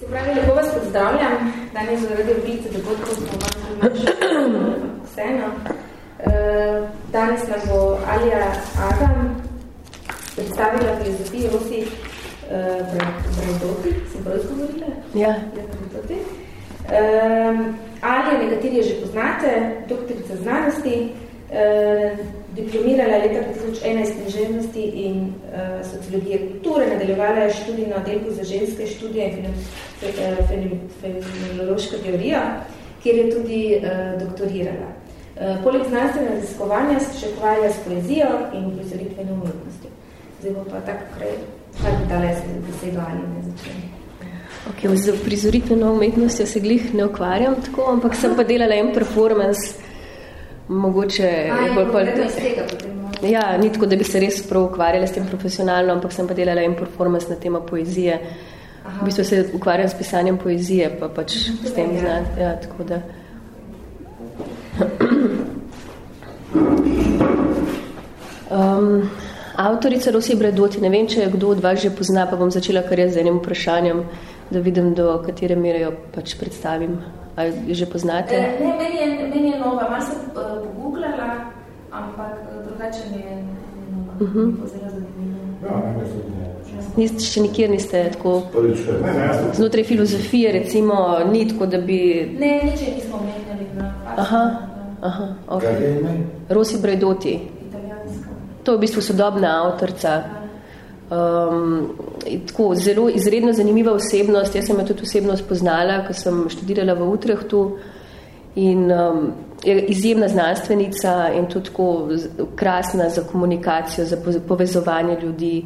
Se pravi, lepo vas pozdravljam. Danes zaradi oblice dogodkov smo vam vseeno. Uh, danes nam bo Alija Adam predstavila filozofijo Rosi uh, Brajdoti. Sem prav izgovorila? Ja. Brajdoti. Uh, Alija, nekateri je že poznate, doktorica znanosti, uh, diplomirala leta 2011 književnosti in uh, sociologije kulture, nadaljevala je študij na oddelku za ženske študije in fenomenološko teorijo, kjer je tudi uh, doktorirala. Uh, poleg znanstvene raziskovanja se še ukvarja s poezijo in prizoritveno umetnostjo. Zdaj bo pa tako kraj, bi dala jaz besedo ali ne začne. Okay, z prizoritveno umetnostjo se glih ne ukvarjam tako, ampak sem pa delala en performance mogoče... A, bolj, bolj, iz tega potem. Ja, ni tako, da bi se res prav ukvarjala s tem profesionalno, ampak sem pa delala en performance na tema poezije. Aha. V bistvu se ukvarjam s pisanjem poezije, pa pač Aha, s tem ja. znati. Ja, tako da... Um, avtorica Rosi Bredoti, ne vem, če je kdo od vas že pozna, pa bom začela kar jaz z enim vprašanjem, da vidim, do katere mere jo pač predstavim. Ali že poznate? E, ne, meni je, meni je nova. Malo sem uh, pogooglala, ampak eh, drugače mi je nova. Uh -huh. Zelo zanimivo. Ja, niste, še nikjer niste tako... Znotraj filozofije, recimo, ni tako, da bi... Ne, nič je nismo omenjali. Aha, aha, ok. Kaj je ime? Rosi Brajdoti. Italijanska. To je v bistvu sodobna avtorca. Um, tako, zelo izredno zanimiva osebnost. Jaz sem jo tudi osebno spoznala, ko sem študirala v Utrehtu in um, je izjemna znanstvenica in tudi tako krasna za komunikacijo, za povezovanje ljudi.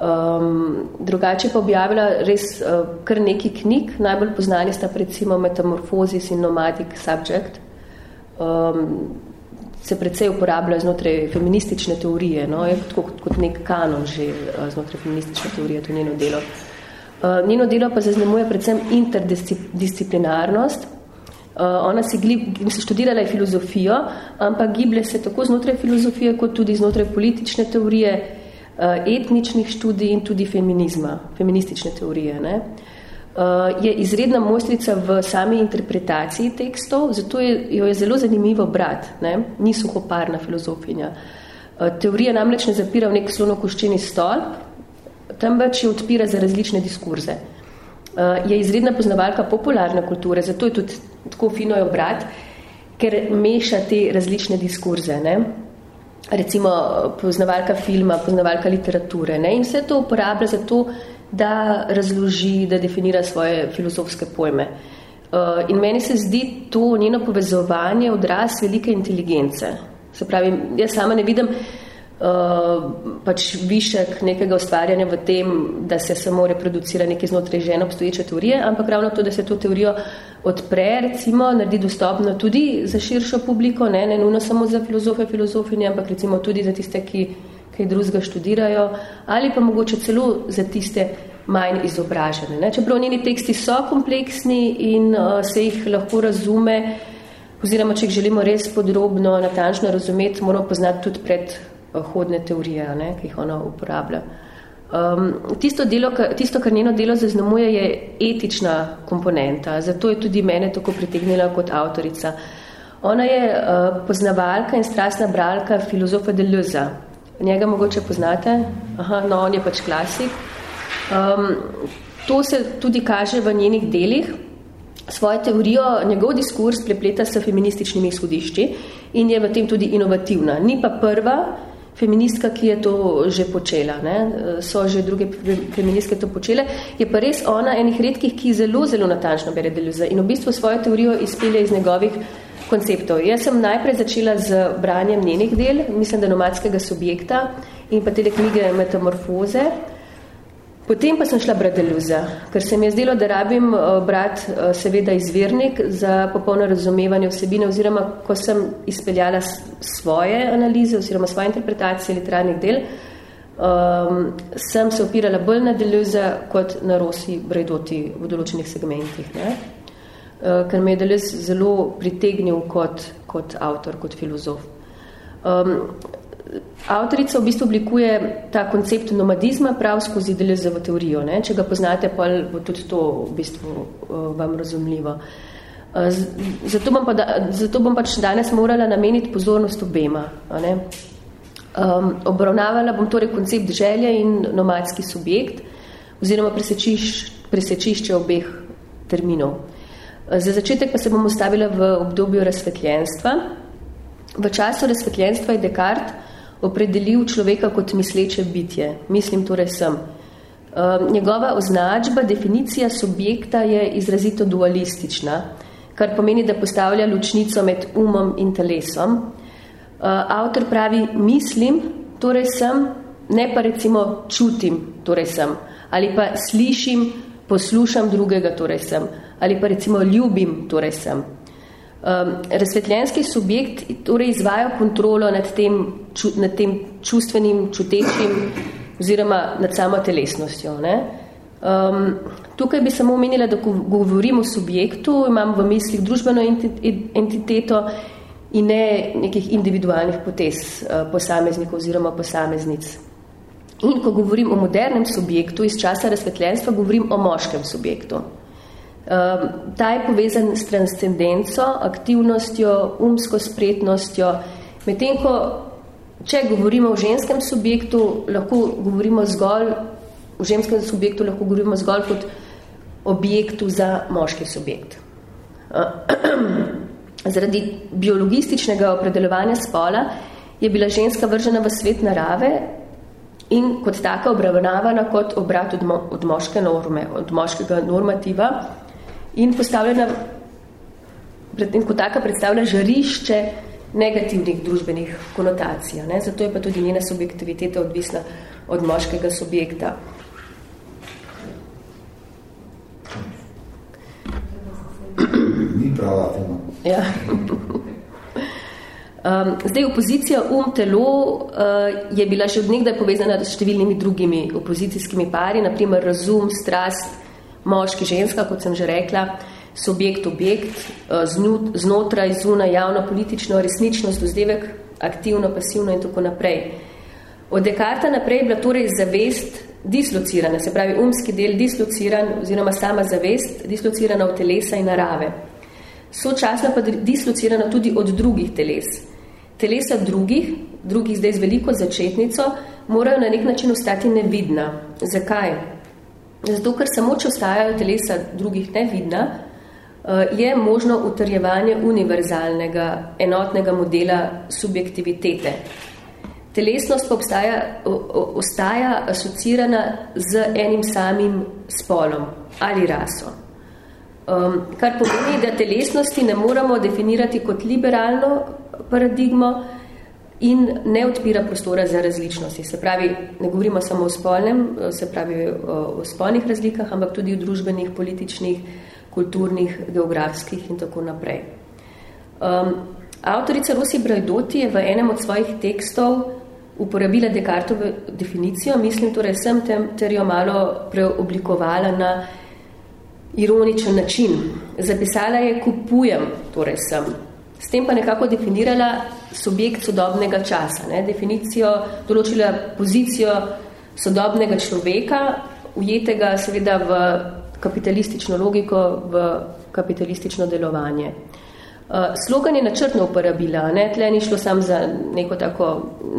Um, drugače pa objavila res uh, kar nekaj knjig, najbolj poznani sta recimo Metamorphosis in Nomadic Subject. Um, se precej uporablja znotraj feministične teorije, no, je kot, kot nek kanon že eh, znotraj feministične teorije, to njeno delo. Uh, njeno delo pa zaznamuje predvsem interdisciplinarnost. Uh, ona si glib, se študirala je filozofijo, ampak giblje se tako znotraj filozofije, kot tudi znotraj politične teorije, uh, etničnih študij in tudi feminizma, feministične teorije. Ne. Je izredna mojstrica v sami interpretaciji tekstov, zato je, jo je zelo zanimivo brati, ne? ni suhoparna filozofinja. Uh, teorija namreč ne zapira v nek slonokoščeni stolp, temveč je odpira za različne diskurze. Uh, je izredna poznavalka popularne kulture, zato je tudi tako fino jo brati, ker meša te različne diskurze. Ne? Recimo poznavalka filma, poznavalka literature. Ne? In vse to uporablja zato, da razloži, da definira svoje filozofske pojme. Uh, in meni se zdi to njeno povezovanje odraz velike inteligence. Se pravi, jaz sama ne vidim uh, pač višek nekega ustvarjanja v tem, da se samo reproducira nekaj znotraj žene obstoječe teorije, ampak ravno to, da se to teorijo odpre, recimo, naredi dostopno tudi za širšo publiko, ne, ne nujno samo za filozofe, filozofinje, ampak recimo tudi za tiste, ki kaj drugega študirajo, ali pa mogoče celo za tiste manj izobražene. Ne? Čeprav njeni teksti so kompleksni in uh, se jih lahko razume, oziroma če jih želimo res podrobno, natančno razumeti, moramo poznati tudi predhodne uh, teorije, ne? ki jih ona uporablja. Um, tisto, delo, tisto, kar njeno delo zaznamuje, je etična komponenta, zato je tudi mene tako pritegnila kot avtorica. Ona je uh, poznavalka in strastna bralka filozofa Deleuza, Njega mogoče poznate? Aha, no, on je pač klasik. Um, to se tudi kaže v njenih delih. Svojo teorijo, njegov diskurs prepleta s feminističnimi izhodišči in je v tem tudi inovativna. Ni pa prva feministka, ki je to že počela. Ne? So že druge feministke to počele. Je pa res ona enih redkih, ki zelo, zelo natančno bere Deleuze in v bistvu svojo teorijo izpelje iz njegovih konceptov. Jaz sem najprej začela z branjem njenih del, mislim, da nomadskega subjekta in pa te knjige Metamorfoze. Potem pa sem šla brati Deluza, ker se mi je zdelo, da rabim eh, brat eh, seveda izvirnik za popolno razumevanje vsebine oziroma ko sem izpeljala svoje analize oziroma svoje interpretacije literarnih del, um, sem se opirala bolj na Deluza kot na Rosi Brajdoti v določenih segmentih. Ne? uh, ker me je Deleuze zelo pritegnil kot, kot avtor, kot filozof. Um, avtorica v bistvu oblikuje ta koncept nomadizma prav skozi Delezevo teorijo. Ne? Če ga poznate, pa bo tudi to v bistvu uh, vam razumljivo. Uh, zato, bom pa da, zato bom pač danes morala nameniti pozornost obema. Ne? Um, obravnavala bom torej koncept želje in nomadski subjekt oziroma presečiš, presečišče obeh terminov. Za začetek pa se bom ustavila v obdobju razsvetljenstva. V času razsvetljenstva je Descartes opredelil človeka kot misleče bitje. Mislim torej sem. Um, njegova označba, definicija subjekta je izrazito dualistična, kar pomeni, da postavlja ločnico med umom in telesom. Uh, avtor pravi, mislim, torej sem, ne pa recimo čutim, torej sem, ali pa slišim, poslušam drugega, torej sem, ali pa recimo ljubim, torej sem. Um, razsvetljenski subjekt torej izvaja kontrolo nad tem, ču, nad tem čustvenim, čutečim oziroma nad samo telesnostjo. Ne? Um, tukaj bi samo omenila, da ko govorim o subjektu, imam v mislih družbeno entiteto in ne nekih individualnih potez uh, posameznikov oziroma posameznic. In ko govorim o modernem subjektu iz časa razsvetljenstva, govorim o moškem subjektu. Um, ta je povezan s transcendenco, aktivnostjo, umsko spretnostjo, medtem ko, če govorimo o ženskem subjektu, lahko govorimo zgolj, v ženskem subjektu lahko govorimo zgolj kot objektu za moški subjekt. Zaradi biologističnega opredelovanja spola je bila ženska vržena v svet narave in kot taka obravnavana kot obrat od, mo od moške norme, od moškega normativa, in postavljena, in kot taka predstavlja žarišče negativnih družbenih konotacij. Ne? Zato je pa tudi njena subjektiviteta odvisna od moškega subjekta. Ni prava tema. Ja. Um, zdaj, opozicija um-telo uh, je bila že od nekdaj povezana s številnimi drugimi opozicijskimi pari, naprimer razum, strast, moški, ženska, kot sem že rekla, subjekt, objekt, eh, znotraj, zunaj, javno, politično, resničnost, dozdevek, aktivno, pasivno in tako naprej. Od Dekarta naprej je bila torej zavest dislocirana, se pravi umski del dislociran oziroma sama zavest dislocirana od telesa in narave. Sočasno pa dislocirana tudi od drugih teles. Telesa drugih, drugih zdaj z veliko začetnico, morajo na nek način ostati nevidna. Zakaj? Zato, ker samo, če ostajajo telesa drugih nevidna, eh, je možno utrjevanje univerzalnega, enotnega modela subjektivitete. Telesnost pa obstaja, ostaja asocirana z enim samim spolom ali raso. Um, kar pomeni, da telesnosti ne moramo definirati kot liberalno paradigmo, in ne odpira prostora za različnosti. Se pravi, ne govorimo samo o spolnem, se pravi o spolnih razlikah, ampak tudi o družbenih, političnih, kulturnih, geografskih in tako naprej. Um, avtorica Rosi Brajdoti je v enem od svojih tekstov uporabila Descartovo definicijo, mislim torej sem tem, ter jo malo preoblikovala na ironičen način. Zapisala je kupujem, torej sem, s tem pa nekako definirala subjekt sodobnega časa, ne? definicijo, določila pozicijo sodobnega človeka, ujetega seveda v kapitalistično logiko, v kapitalistično delovanje. Uh, slogan je načrtno uporabila, ne? tle ni šlo sam za neko tako,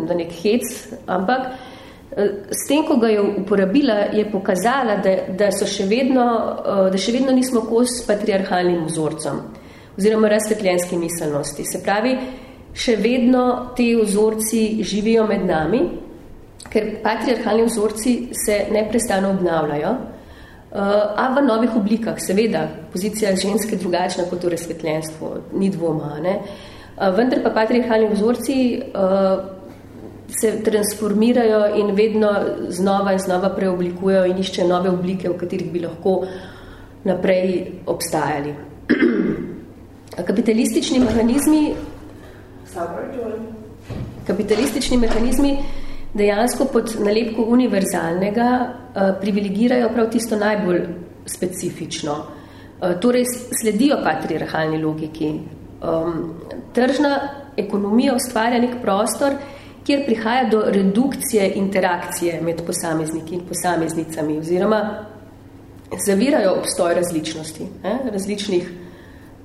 za nek hec, ampak uh, s tem, ko ga je uporabila, je pokazala, da, da, so še vedno, uh, da še vedno nismo kos patriarhalnim vzorcem oziroma razsvetljenski miselnosti. Se pravi, še vedno te vzorci živijo med nami, ker patriarhalni vzorci se neprestano obnavljajo, uh, a v novih oblikah, seveda, pozicija ženske drugačna kot v razsvetljenstvu, ni dvoma, ne? Uh, vendar pa patriarhalni vzorci uh, se transformirajo in vedno znova in znova preoblikujejo in iščejo nove oblike, v katerih bi lahko naprej obstajali. Kapitalistični mehanizmi kapitalistični mehanizmi dejansko pod nalepko univerzalnega uh, privilegirajo prav tisto najbolj specifično. Uh, torej sledijo patriarhalni logiki. Um, tržna ekonomija ustvarja nek prostor, kjer prihaja do redukcije interakcije med posamezniki in posameznicami oziroma zavirajo obstoj različnosti, eh, različnih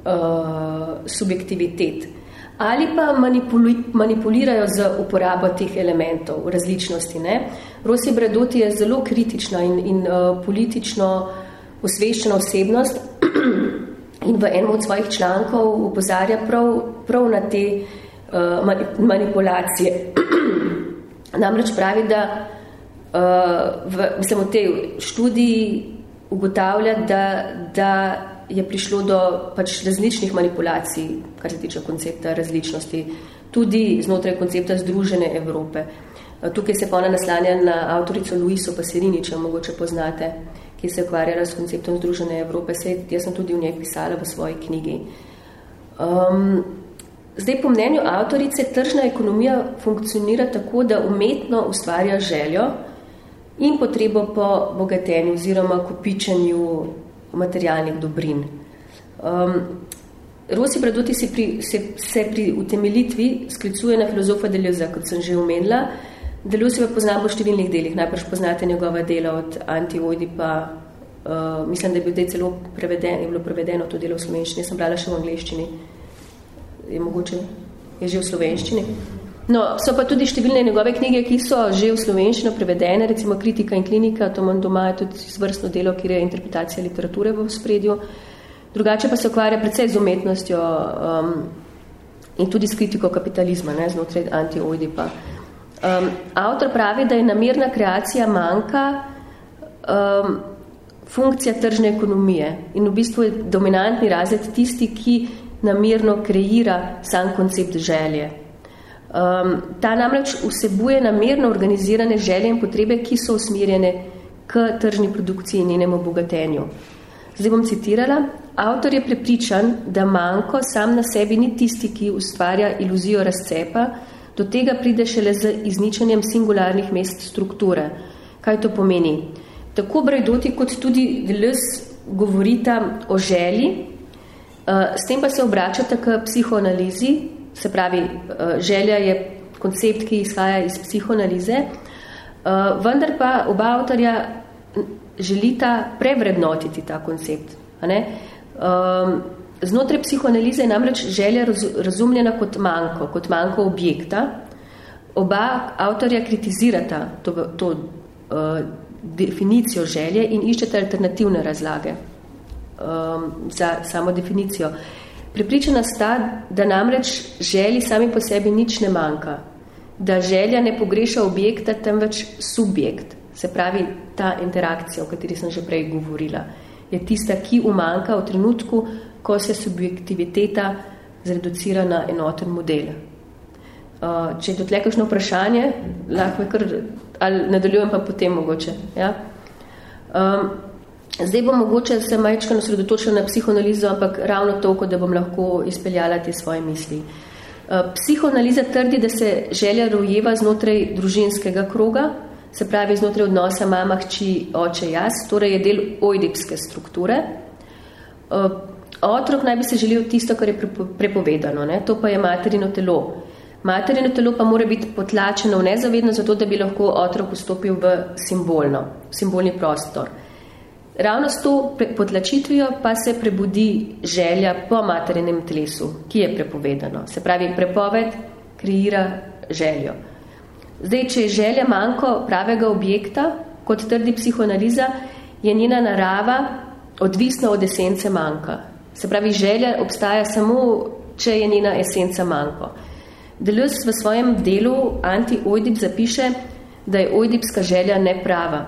uh, subjektivitet ali pa manipuli, manipulirajo z uporabo teh elementov različnosti. Ne? Rosi Bradoti je zelo kritična in, in uh, politično osveščena osebnost in v enem od svojih člankov upozarja prav, prav na te uh, manipulacije. Namreč pravi, da uh, v, mislim, v tej študiji ugotavlja, da, da je prišlo do pač različnih manipulacij, kar se tiče koncepta različnosti, tudi znotraj koncepta Združene Evrope. Uh, tukaj se pa ona naslanja na avtorico Luiso Paserini, če mogoče poznate, ki se je ukvarjala s konceptom Združene Evrope. Sej, jaz sem tudi v njej pisala v svoji knjigi. Um, zdaj, po mnenju avtorice, tržna ekonomija funkcionira tako, da umetno ustvarja željo, in potrebo po bogatenju oziroma kopičenju materialnih dobrin. Um, Rosi Bradoti se pri, se, se pri utemelitvi sklicuje na filozofa Deleuza, kot sem že omenila. Deleuze pa poznam po številnih delih. Najprej poznate njegova dela od Antioidipa, uh, mislim, da je bil celo preveden, je bilo prevedeno to delo v slovenščini, sem brala še v angleščini. Je mogoče, je že v slovenščini. No, so pa tudi številne njegove knjige, ki so že v slovenščino prevedene, recimo Kritika in klinika, to manj doma je tudi zvrstno delo, kjer je interpretacija literature v spredju. Drugače pa se ukvarja predvsej z umetnostjo um, in tudi s kritiko kapitalizma, ne, znotraj anti-oidipa. Um, avtor pravi, da je namerna kreacija manjka um, funkcija tržne ekonomije in v bistvu je dominantni razred tisti, ki namerno kreira sam koncept želje. Um, ta namreč vsebuje namerno organizirane želje in potrebe, ki so usmerjene k tržni produkciji in njenemu obogatenju. Zdaj bom citirala. Avtor je prepričan, da manjko sam na sebi ni tisti, ki ustvarja iluzijo razcepa, do tega pride šele z izničenjem singularnih mest strukture. Kaj to pomeni? Tako Brajdoti kot tudi Deleuze govorita o želji, uh, s tem pa se obračata k psihoanalizi, Se pravi, eh, želja je koncept, ki izhaja iz psihoanalize, eh, vendar pa oba avtorja želita prevrednotiti ta koncept. A ne? Ehm, znotraj psihoanalize je namreč želja razumljena kot manjko, kot manjko objekta. Oba avtorja kritizirata to, to uh, definicijo želje in iščeta alternativne razlage um, za samo definicijo. Pripričana sta, da namreč želi sami po sebi nič ne manjka, da želja ne pogreša objekta, temveč subjekt, se pravi ta interakcija, o kateri sem že prej govorila, je tista, ki umanjka v trenutku, ko se subjektiviteta zreducira na enoten model. Uh, če je dotle kakšno vprašanje, lahko kar, ali nadaljujem pa potem mogoče. Ja? Um, Zdaj bom mogoče se majčkano sredotočila na psihoanalizo, ampak ravno toliko, da bom lahko izpeljala te svoje misli. Eh, psihoanaliza trdi, da se želja rojeva znotraj družinskega kroga, se pravi znotraj odnosa mama, hči, oče, jaz, torej je del oidipske strukture. Eh, otrok naj bi se želel tisto, kar je prepovedano, ne? to pa je materino telo. Materino telo pa mora biti potlačeno v nezavedno, zato da bi lahko otrok vstopil v simbolno, simbolni prostor. Ravno s to potlačitvijo pa se prebudi želja po materinem telesu, ki je prepovedano. Se pravi, prepoved kreira željo. Zdaj, če je želja manjko pravega objekta, kot trdi psihoanaliza, je njena narava odvisna od esence manjka. Se pravi, želja obstaja samo, če je njena esenca manjko. Deleuze v svojem delu anti-oidip zapiše, da je oidipska želja neprava.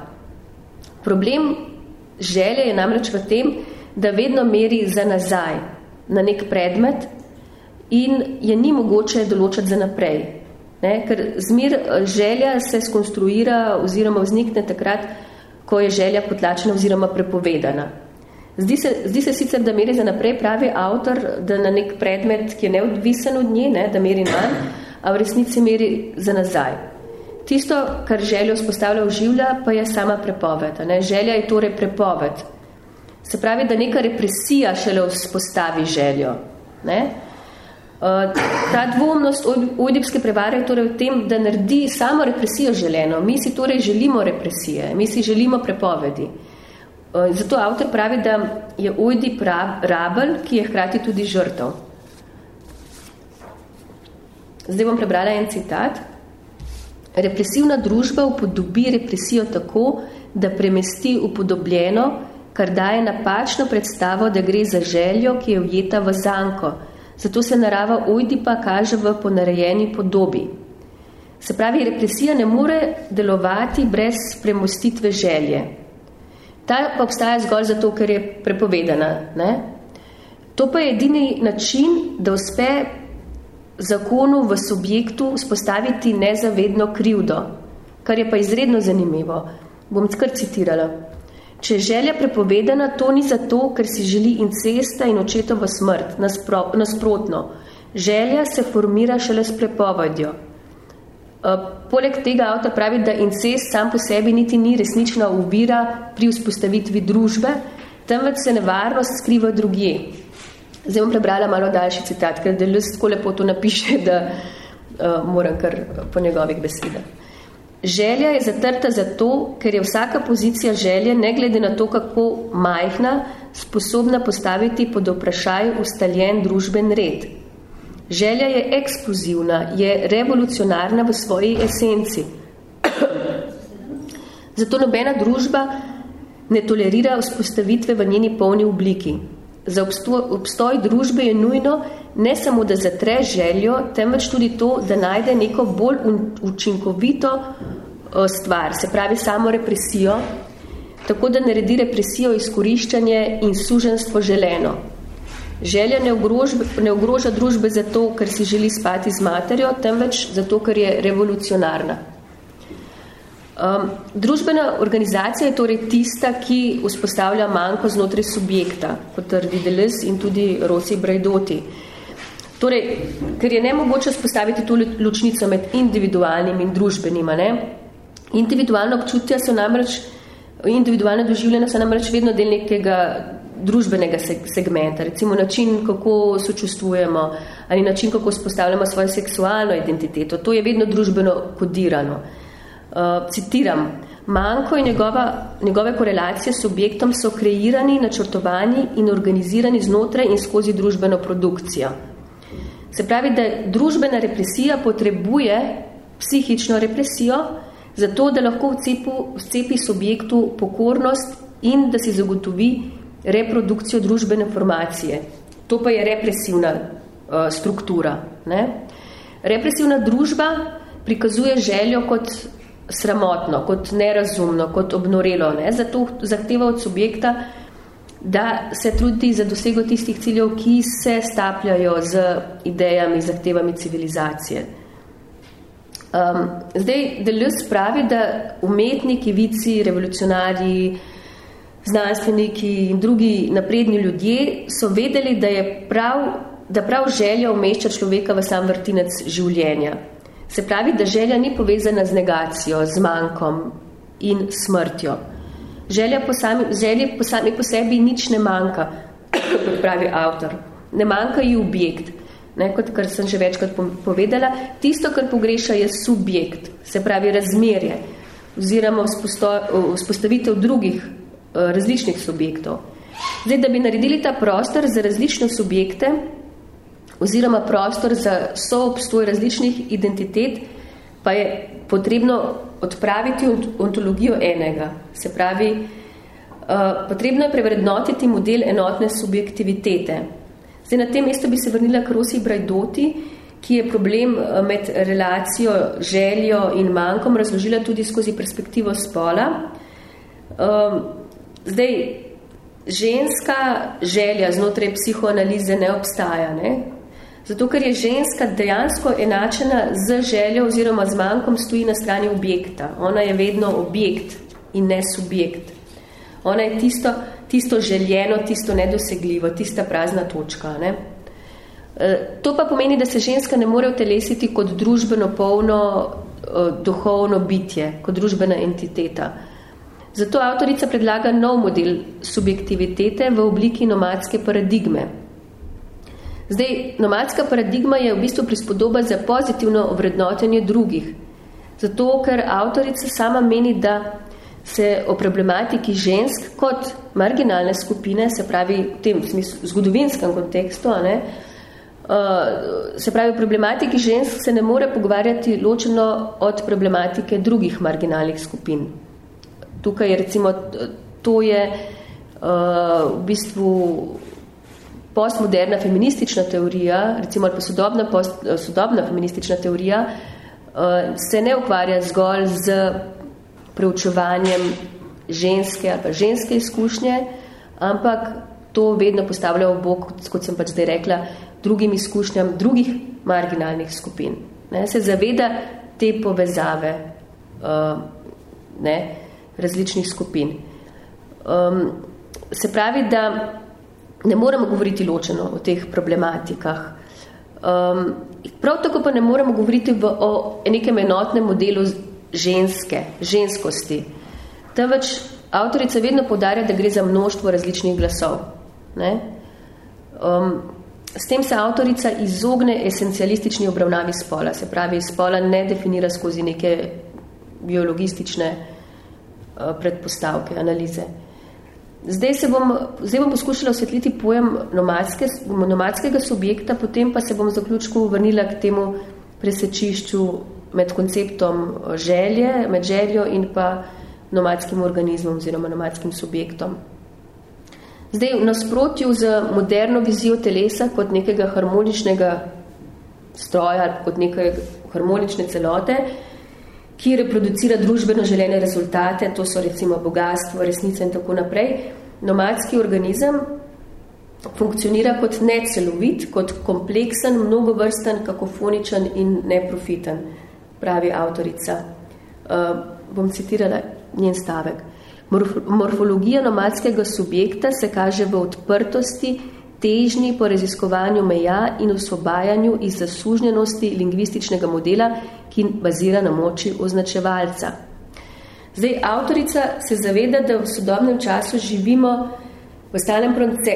Problem Želja je namreč v tem, da vedno meri za nazaj na nek predmet in je ni mogoče določati za naprej. Ne? Ker zmer eh, želja se skonstruira oziroma vznikne takrat, ko je želja potlačena oziroma prepovedana. Zdi se, zdi se sicer, da meri za naprej pravi avtor, da na nek predmet, ki je neodvisen od nje, ne, da meri manj, a v resnici meri za nazaj. Tisto, kar željo spostavlja v življa, pa je sama prepoved. Ne? Želja je torej prepoved. Se pravi, da neka represija šele vzpostavi željo. Ne? Ta dvomnost ojdipske prevare je torej v tem, da naredi samo represijo želeno. Mi si torej želimo represije, mi si želimo prepovedi. Zato avtor pravi, da je ojdip rabel, ki je hkrati tudi žrtev. Zdaj bom prebrala en citat. Represivna družba upodobi represijo tako, da premesti upodobljeno, kar daje napačno predstavo, da gre za željo, ki je ujeta v zanko, zato se narava Ojdipa kaže v ponarejeni podobi. Se pravi, represija ne more delovati brez premostitve želje. Ta pa obstaja zgolj zato, ker je prepovedana. Ne? To pa je edini način, da uspe zakonu v subjektu spostaviti nezavedno krivdo, kar je pa izredno zanimivo. Bom skar citirala. Če je želja prepovedana, to ni zato, ker si želi incesta in očetovo smrt, naspro, nasprotno. Želja se formira šele s prepovedjo. Uh, poleg tega avtor pravi, da incest sam po sebi niti ni resnična uvira pri vzpostavitvi družbe, temveč se nevarnost skriva drugje. Zdaj bom prebrala malo daljši citat, ker Deleuze tako lepo to napiše, da uh, moram kar po njegovih besedah. Želja je zatrta zato, ker je vsaka pozicija želje, ne glede na to, kako majhna, sposobna postaviti pod vprašaj ustaljen družben red. Želja je eksplozivna, je revolucionarna v svoji esenci. Zato nobena družba ne tolerira vzpostavitve v njeni polni obliki. Za obstoj, obstoj družbe je nujno ne samo, da zatre željo, temveč tudi to, da najde neko bolj učinkovito stvar, se pravi samo represijo, tako da naredi represijo izkoriščanje in suženstvo želeno. Želja ne, ogrož, ne ogroža družbe zato, ker si želi spati z materjo, temveč zato, ker je revolucionarna. Um, družbena organizacija je torej tista, ki vzpostavlja manjko znotraj subjekta, kot trdi Deleuze in tudi Rosi Brajdoti. Torej, ker je nemogoče vzpostaviti to ločnico med individualnim in družbenim, ne? individualno občutja so namreč, individualne doživljene so namreč vedno del nekega družbenega segmenta, recimo način, kako sočustvujemo ali način, kako spostavljamo svojo seksualno identiteto. To je vedno družbeno kodirano. Uh, citiram, manjko in njegova, njegove korelacije s objektom so kreirani, načrtovani in organizirani znotraj in skozi družbeno produkcijo. Se pravi, da družbena represija potrebuje psihično represijo, zato da lahko vcepu, vcepi subjektu pokornost in da si zagotovi reprodukcijo družbene formacije. To pa je represivna uh, struktura. Ne? Represivna družba prikazuje željo kot sramotno, kot nerazumno, kot obnorelo. Ne? Zato zahteva od subjekta, da se trudi za dosego tistih ciljev, ki se stapljajo z idejami, zahtevami civilizacije. Um, zdaj, Deleuze pravi, da umetniki, vici, revolucionarji, znanstveniki in drugi napredni ljudje so vedeli, da je prav, da prav želja umešča človeka v sam vrtinec življenja. Se pravi, da želja ni povezana z negacijo, z manjkom in smrtjo. Želja po sami, želje po sami po sebi nič ne manjka, kot pravi avtor. Ne manjka ji objekt. Ne, kot kar sem že večkrat povedala, tisto, kar pogreša, je subjekt, se pravi razmerje, oziroma vzpostavitev drugih eh, različnih subjektov. Zdaj, da bi naredili ta prostor za različne subjekte, oziroma prostor za soobstoj različnih identitet, pa je potrebno odpraviti ontologijo enega. Se pravi, uh, potrebno je prevrednotiti model enotne subjektivitete. Zdaj, na tem mestu bi se vrnila k Rosi Brajdoti, ki je problem eh, med relacijo, željo in manjkom razložila tudi skozi perspektivo spola. Um, zdaj, ženska želja znotraj psihoanalize ne obstaja, ne? Zato, ker je ženska dejansko enačena z željo oziroma z manjkom stoji na strani objekta. Ona je vedno objekt in ne subjekt. Ona je tisto, tisto željeno, tisto nedosegljivo, tista prazna točka. Ne? E, to pa pomeni, da se ženska ne more utelesiti kot družbeno polno e, duhovno bitje, kot družbena entiteta. Zato avtorica predlaga nov model subjektivitete v obliki nomadske paradigme. Zdaj, nomadska paradigma je v bistvu prispodoba za pozitivno ovrednotenje drugih. Zato, ker avtorica sama meni, da se o problematiki žensk kot marginalne skupine, se pravi v tem smislu, zgodovinskem kontekstu, ne, uh, se pravi, o problematiki žensk se ne more pogovarjati ločeno od problematike drugih marginalnih skupin. Tukaj je recimo, to je uh, v bistvu postmoderna feministična teorija, recimo ali pa sodobna, post, sodobna feministična teorija, uh, se ne ukvarja zgolj z preučevanjem ženske ali pa ženske izkušnje, ampak to vedno postavlja v bok, kot sem pač zdaj rekla, drugim izkušnjam drugih marginalnih skupin. Ne, se zaveda te povezave uh, ne, različnih skupin. Um, se pravi, da ne moremo govoriti ločeno o teh problematikah. Um, prav tako pa ne moremo govoriti v, o nekem enotnem modelu ženske, ženskosti. Temveč avtorica vedno podarja, da gre za množstvo različnih glasov. Ne? Um, s tem se avtorica izogne esencialistični obravnavi spola, se pravi, spola ne definira skozi neke biologistične uh, predpostavke, analize. Zdaj, se bom, zdaj bom poskušala osvetliti pojem nomadske, nomadskega subjekta, potem pa se bom v zaključku vrnila k temu presečišču med konceptom želje, med željo in pa nomadskim organizmom oziroma nomadskim subjektom. Zdaj, v nasprotju z moderno vizijo telesa kot nekega harmoničnega stroja ali kot neke harmonične celote, ki reproducira družbeno želene rezultate, to so recimo bogatstvo, resnica in tako naprej, nomadski organizem funkcionira kot necelovit, kot kompleksen, mnogovrsten, kakofoničen in neprofiten, pravi avtorica. Uh, bom citirala njen stavek. Morfologija nomadskega subjekta se kaže v odprtosti, težnji po raziskovanju meja in osvobajanju iz zasužnjenosti lingvističnega modela, ki bazira na moči označevalca. Zdaj, avtorica se zaveda, da v sodobnem času živimo v stalnem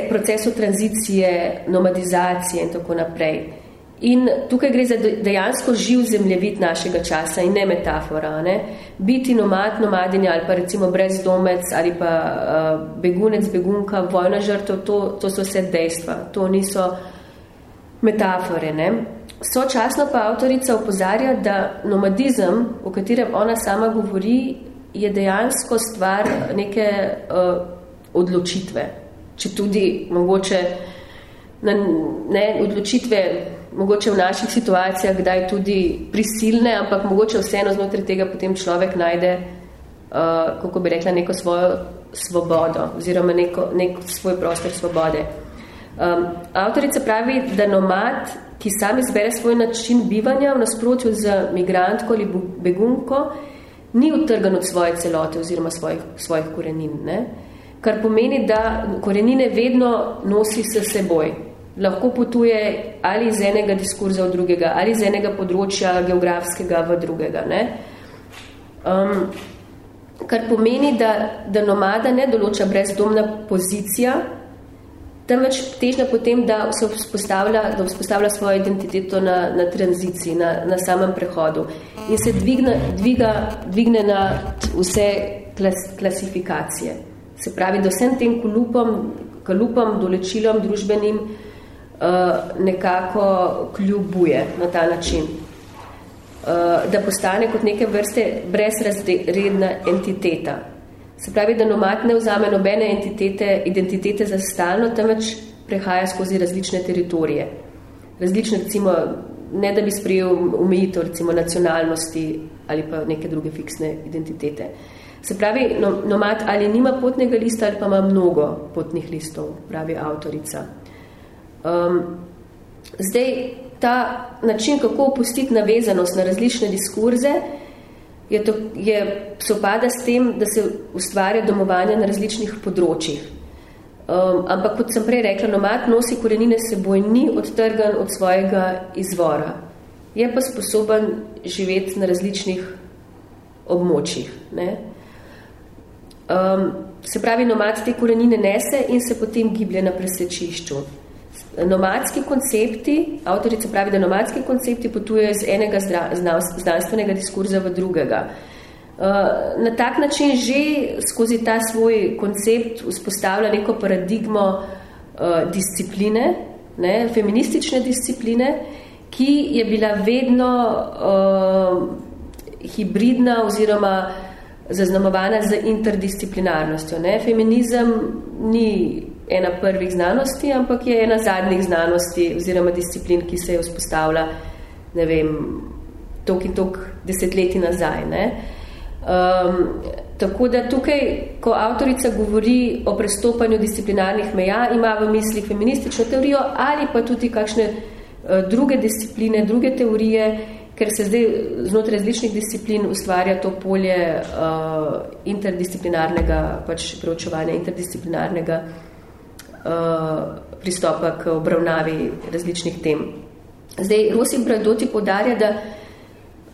procesu tranzicije, nomadizacije in tako naprej. In tukaj gre za dejansko živ zemljevid našega časa in ne metafora. Ne? Biti nomad, nomadinja ali pa recimo brezdomec ali pa uh, begunec, begunka, vojna žrtev, to, to so vse dejstva. To niso metafore. Ne? Sočasno pa avtorica opozarja, da nomadizem, o katerem ona sama govori, je dejansko stvar neke uh, odločitve. Če tudi mogoče na, ne, odločitve mogoče v naših situacijah kdaj tudi prisilne, ampak mogoče vseeno znotraj tega potem človek najde, uh, kako bi rekla, neko svojo svobodo oziroma neko, nek svoj prostor svobode. Um, avtorica pravi, da nomad, ki sam izbere svoj način bivanja v nasprotju z migrantko ali begunko, ni utrgan od svoje celote oziroma svojih, svojih korenin. Ne? Kar pomeni, da korenine vedno nosi s seboj lahko potuje ali iz enega diskurza v drugega, ali iz enega področja geografskega v drugega. Ne? Um, kar pomeni, da, da nomada ne določa brezdomna pozicija, temveč težna potem, da se vzpostavlja, da vzpostavlja svojo identiteto na, na tranziciji, na, na samem prehodu in se dvigne, dviga, dvigne na vse klas, klasifikacije. Se pravi, da vsem tem kolupom, kolupom, določilom, družbenim, Eh, nekako kljubuje na ta način. Uh, da postane kot neke vrste brezrazredna entiteta. Se pravi, da nomad ne vzame nobene entitete, identitete za stalno, temveč prehaja skozi različne teritorije. Različne, recimo, ne da bi sprejel omejitev, recimo, nacionalnosti ali pa neke druge fiksne identitete. Se pravi, no, nomad ali nima potnega lista ali pa ima mnogo potnih listov, pravi avtorica. Um, zdaj, ta način, kako opustiti navezanost na različne diskurze, je to, je, sopada s tem, da se ustvarja domovanje na različnih področjih. Um, ampak, kot sem prej rekla, nomad nosi korenine seboj, ni odtrgan od svojega izvora. Je pa sposoben živeti na različnih območjih. Ne? Um, se pravi, nomad te korenine nese in se potem giblje na presečišču. Nomadski koncepti, avtorica pravi, da nomadski koncepti potujejo iz enega znanstvenega diskurza v drugega. Uh, na tak način že skozi ta svoj koncept vzpostavlja neko paradigmo uh, discipline, ne, feministične discipline, ki je bila vedno uh, hibridna oziroma zaznamovana z interdisciplinarnostjo. Ne. Feminizem ni ena prvih znanosti, ampak je ena zadnjih znanosti oziroma disciplin, ki se je vzpostavila, ne vem, tok in tok desetletji nazaj. Ne. Um, tako da tukaj, ko avtorica govori o prestopanju disciplinarnih meja, ima v mislih feministično teorijo ali pa tudi kakšne uh, druge discipline, druge teorije, ker se zdaj znotraj različnih disciplin ustvarja to polje uh, interdisciplinarnega pač preučevanja, interdisciplinarnega uh, pristopa k obravnavi različnih tem. Zdaj, Rosi Bradoti podarja, da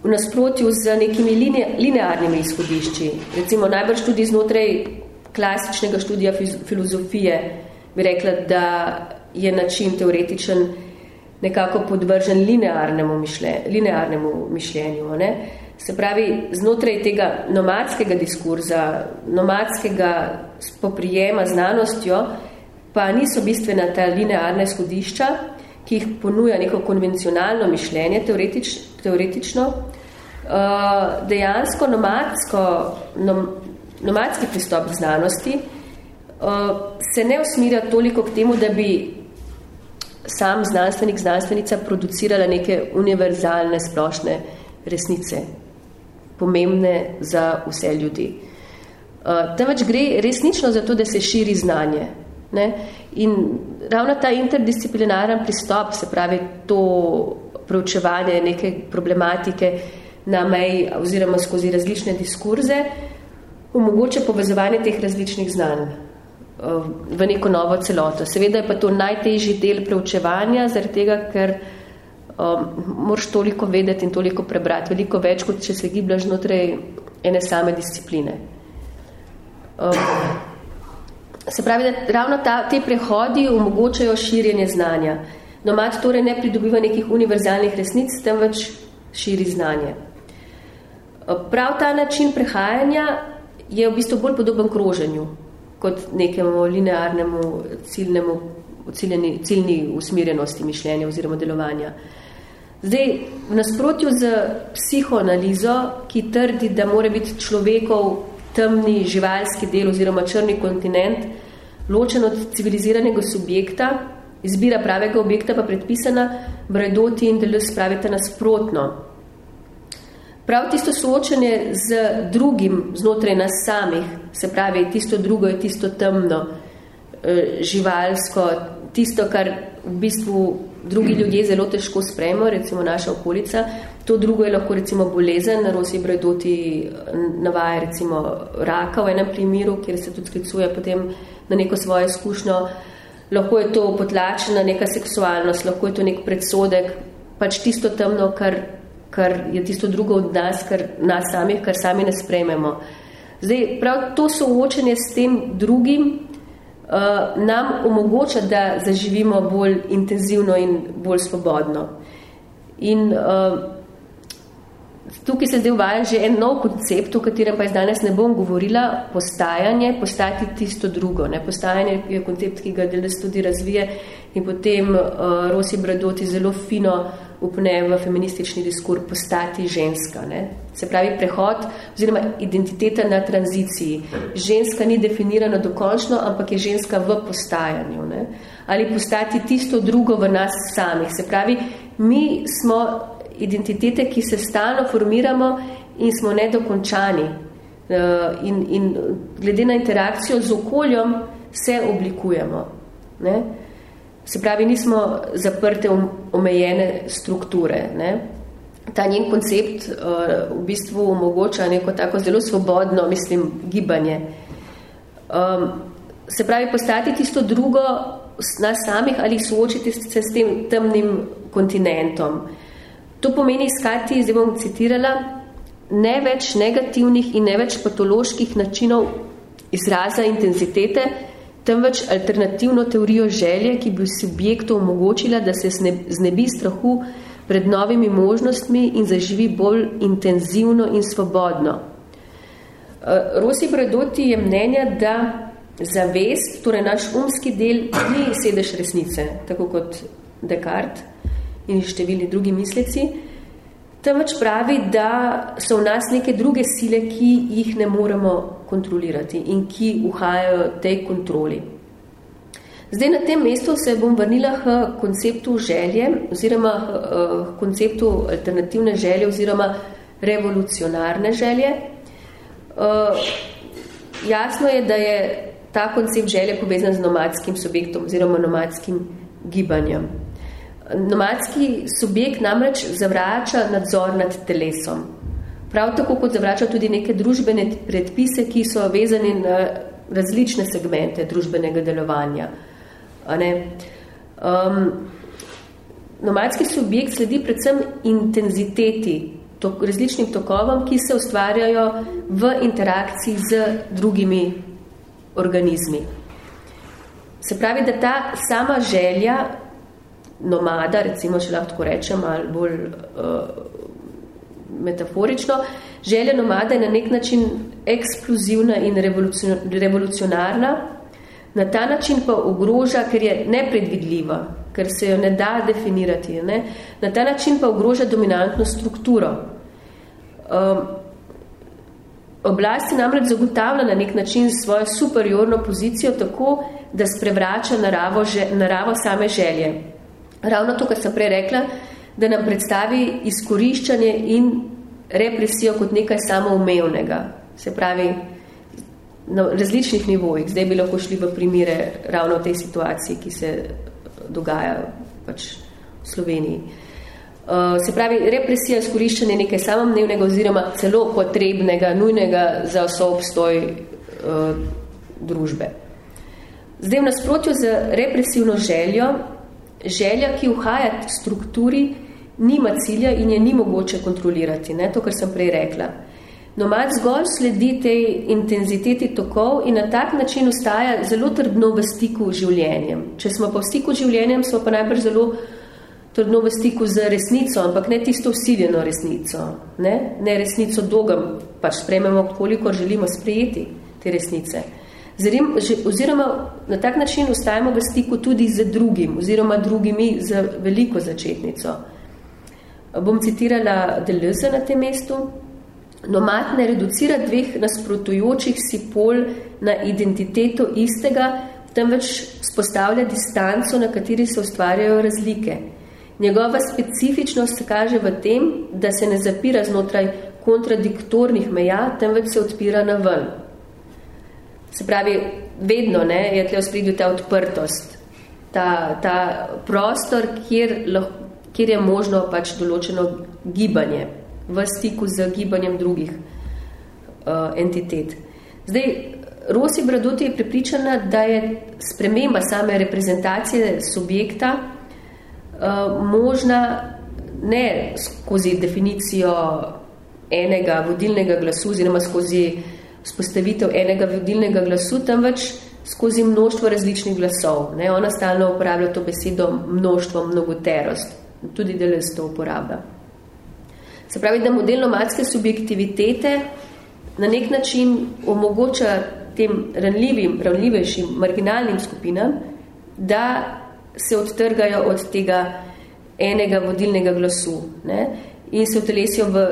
v nasprotju z nekimi line, linearnimi izhodišči, recimo najbrž tudi znotraj klasičnega študija filozofije, bi rekla, da je način teoretičen nekako podvržen linearnemu, mišlje, linearnemu mišljenju. Ne? Se pravi, znotraj tega nomadskega diskurza, nomadskega spoprijema znanostjo, pa niso bistvena ta linearna izhodišča, ki jih ponuja neko konvencionalno mišljenje, teoretič, teoretično, uh, dejansko nomadsko, nom, nomadski pristop k znanosti uh, se ne usmirja toliko k temu, da bi sam znanstvenik, znanstvenica producirala neke univerzalne, splošne resnice, pomembne za vse ljudi. Uh, temveč gre resnično za to, da se širi znanje. Ne? In ravno ta interdisciplinaren pristop, se pravi to preučevanje neke problematike na meji oziroma skozi različne diskurze, omogoča povezovanje teh različnih znanj eh, v neko novo celoto. Seveda je pa to najtežji del preučevanja, zaradi tega, ker um, moraš toliko vedeti in toliko prebrati, veliko več, kot če se gibljaš znotraj ene same discipline. Um, Se pravi, da ravno ta, te prehodi omogočajo širjenje znanja. Nomad torej ne pridobiva nekih univerzalnih resnic, temveč širi znanje. Prav ta način prehajanja je v bistvu bolj podoben kroženju kot nekemu linearnemu ciljnemu, ciljeni, ciljni usmirjenosti mišljenja oziroma delovanja. Zdaj, v nasprotju z psihoanalizo, ki trdi, da mora biti človekov temni živalski del oziroma črni kontinent, ločen od civiliziranega subjekta, izbira pravega objekta pa predpisana, Bredoti in Deleuze spravite nasprotno. Prav tisto soočanje z drugim znotraj nas samih, se pravi, tisto drugo je tisto temno, eh, živalsko, tisto, kar v bistvu drugi ljudje zelo težko sprejmo, recimo naša okolica, To drugo je lahko recimo bolezen, Rosi Brajdoti navaja recimo raka v enem primeru, kjer se tudi sklicuje potem na neko svojo izkušnjo. Lahko je to potlačena neka seksualnost, lahko je to nek predsodek, pač tisto temno, kar, kar je tisto drugo od nas, kar nas samih, kar sami ne sprejmemo. Zdaj, prav to soočenje s tem drugim uh, nam omogoča, da zaživimo bolj intenzivno in bolj svobodno. In uh, Tukaj se zdaj uvaja že en nov koncept, o katerem pa jaz danes ne bom govorila, postajanje, postati tisto drugo. Ne? Postajanje je koncept, ki ga Deleuze tudi razvije in potem uh, Rosi Bradoti zelo fino upne v feministični diskur postati ženska. Ne? Se pravi prehod oziroma identiteta na tranziciji. Ženska ni definirana dokončno, ampak je ženska v postajanju. Ne? Ali postati tisto drugo v nas samih. Se pravi, mi smo identitete, ki se stalno formiramo in smo nedokončani. Eh, in, in glede na interakcijo z okoljem se oblikujemo. Ne? Se pravi, nismo zaprte omejene strukture. Ne? Ta njen koncept uh, v bistvu omogoča neko tako zelo svobodno, mislim, gibanje. Um, se pravi, postati tisto drugo nas samih ali soočiti se s tem temnim kontinentom. Uh, To pomeni iskati, zdaj bom citirala, ne več negativnih in ne več patoloških načinov izraza intenzitete, temveč alternativno teorijo želje, ki bi subjektu omogočila, da se znebi strahu pred novimi možnostmi in zaživi bolj intenzivno in svobodno. Eh, Rosi Bradoti je mnenja, da zavest, torej naš umski del, ni sedež resnice, tako kot Descartes in številni drugi misleci, temveč pravi, da so v nas neke druge sile, ki jih ne moremo kontrolirati in ki uhajajo tej kontroli. Zdaj na tem mestu se bom vrnila k konceptu želje oziroma k konceptu alternativne želje oziroma revolucionarne želje. Jasno je, da je ta koncept želje povezan z nomadskim subjektom oziroma nomadskim gibanjem. Nomadski subjekt namreč zavrača nadzor nad telesom. Prav tako kot zavrača tudi neke družbene predpise, ki so vezani na različne segmente družbenega delovanja. A ne? Um, nomadski subjekt sledi predvsem intenziteti, tok, različnim tokovom, ki se ustvarjajo v interakciji z drugimi organizmi. Se pravi, da ta sama želja nomada, recimo, če lahko tako rečem, ali bolj uh, metaforično, želja nomada je na nek način eksplozivna in revolucionarna, na ta način pa ogroža, ker je nepredvidljiva, ker se jo ne da definirati, ne? na ta način pa ogroža dominantno strukturo. Um, oblast se namreč zagotavlja na nek način svojo superiorno pozicijo tako, da sprevrača naravo, že, naravo same želje ravno to, kar sem prej rekla, da nam predstavi izkoriščanje in represijo kot nekaj samoumevnega. Se pravi, na različnih nivojih. Zdaj bi lahko šli v primere ravno v tej situaciji, ki se dogaja pač v Sloveniji. Uh, se pravi, represija je izkoriščanje nekaj samoumevnega oziroma celo potrebnega, nujnega za soobstoj uh, družbe. Zdaj v nasprotju z represivno željo želja, ki uhaja v strukturi, nima cilja in je ni mogoče kontrolirati, ne, to, kar sem prej rekla. Nomad zgolj sledi tej intenziteti tokov in na tak način ustaja zelo trdno v stiku z življenjem. Če smo pa v stiku z življenjem, smo pa najbrž zelo trdno v stiku z resnico, ampak ne tisto usiljeno resnico. Ne, ne resnico dogam, pač sprejmemo, koliko želimo sprejeti te resnice oziroma na tak način ostajamo v stiku tudi z drugim, oziroma drugimi z veliko začetnico. Bom citirala Deleuze na tem mestu. Nomad ne reducira dveh nasprotujočih si pol na identiteto istega, temveč spostavlja distanco, na kateri se ustvarjajo razlike. Njegova specifičnost kaže v tem, da se ne zapira znotraj kontradiktornih meja, temveč se odpira na ven. Se pravi, vedno ne, je tle v spredju ta odprtost, ta, ta prostor, kjer, lahko, kjer je možno pač določeno gibanje v stiku z gibanjem drugih uh, entitet. Zdaj, Rosi Braduti je pripričana, da je sprememba same reprezentacije subjekta uh, možna ne skozi definicijo enega vodilnega glasu, oziroma skozi uh, spostavitev enega vodilnega glasu, temveč skozi množstvo različnih glasov. Ne? Ona stalno uporablja to besedo množstvo, mnogoterost. Tudi Deleuze to uporablja. Se pravi, da model nomadske subjektivitete na nek način omogoča tem ranljivim, ranljivejšim, marginalnim skupinam, da se odtrgajo od tega enega vodilnega glasu ne? in se utelesijo v,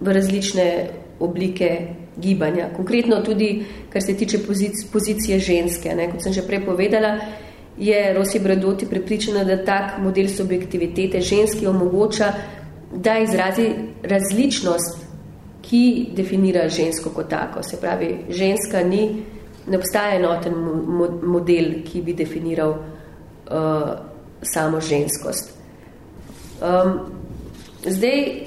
v različne oblike gibanja. Konkretno tudi, kar se tiče pozic, pozicije ženske. Ne? Kot sem že prej povedala, je Rosi Bradoti prepričana, da tak model subjektivitete ženski omogoča, da izrazi različnost, ki definira žensko kot tako. Se pravi, ženska ni, ne obstaja enoten model, ki bi definiral uh, samo ženskost. Um, zdaj,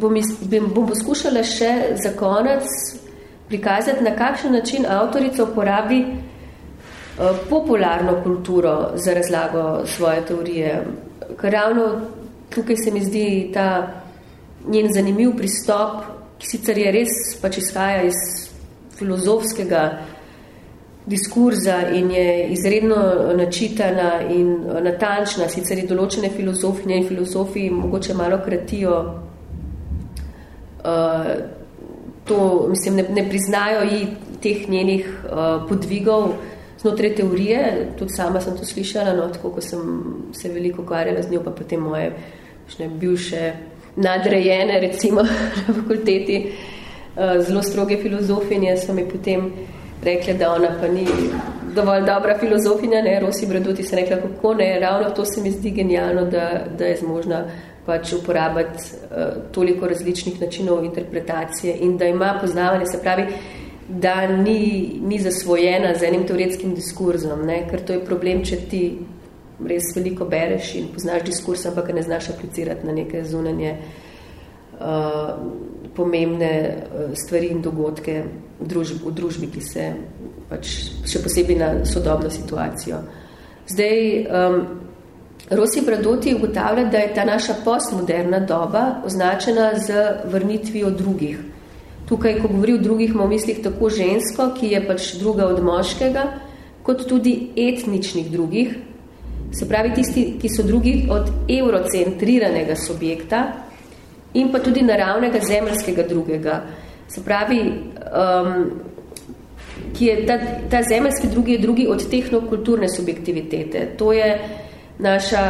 bom, iz, bom poskušala še za konec prikazati, na kakšen način avtorica uporabi uh, popularno kulturo za razlago svoje teorije. Ker ravno tukaj se mi zdi ta njen zanimiv pristop, ki sicer je res pač izhaja iz filozofskega diskurza in je izredno načitana in natančna, sicer je določene filozofinje in filozofiji mogoče malo kratijo uh, to, mislim, ne, ne priznajo ji teh njenih uh, podvigov znotraj teorije, tudi sama sem to slišala, no, tako ko sem se veliko ukvarjala z njo, pa potem moje še bivše nadrejene, recimo, na fakulteti, uh, zelo stroge filozofinje, so mi potem rekli, da ona pa ni dovolj dobra filozofinja, ne, Rosi Braduti se rekla, kako ne, ravno to se mi zdi genialno, da, da je zmožna pač uporabiti uh, toliko različnih načinov interpretacije in da ima poznavanje, se pravi, da ni, ni zasvojena z enim teoretskim diskurzom, ne, ker to je problem, če ti res veliko bereš in poznaš diskurs, ampak ne znaš aplicirati na neke zunanje uh, pomembne uh, stvari in dogodke v družbi, v družbi ki se pač še posebej na sodobno situacijo. Zdaj, um, Rosi Bradoti ugotavlja, da je ta naša postmoderna doba označena z vrnitvijo drugih. Tukaj, ko govori o drugih, ima v mislih tako žensko, ki je pač druga od moškega, kot tudi etničnih drugih, se pravi tisti, ki so drugi od eurocentriranega subjekta in pa tudi naravnega zemljskega drugega. Se pravi, um, ki je ta, ta zemljski drugi je drugi od tehnokulturne subjektivitete. To je naša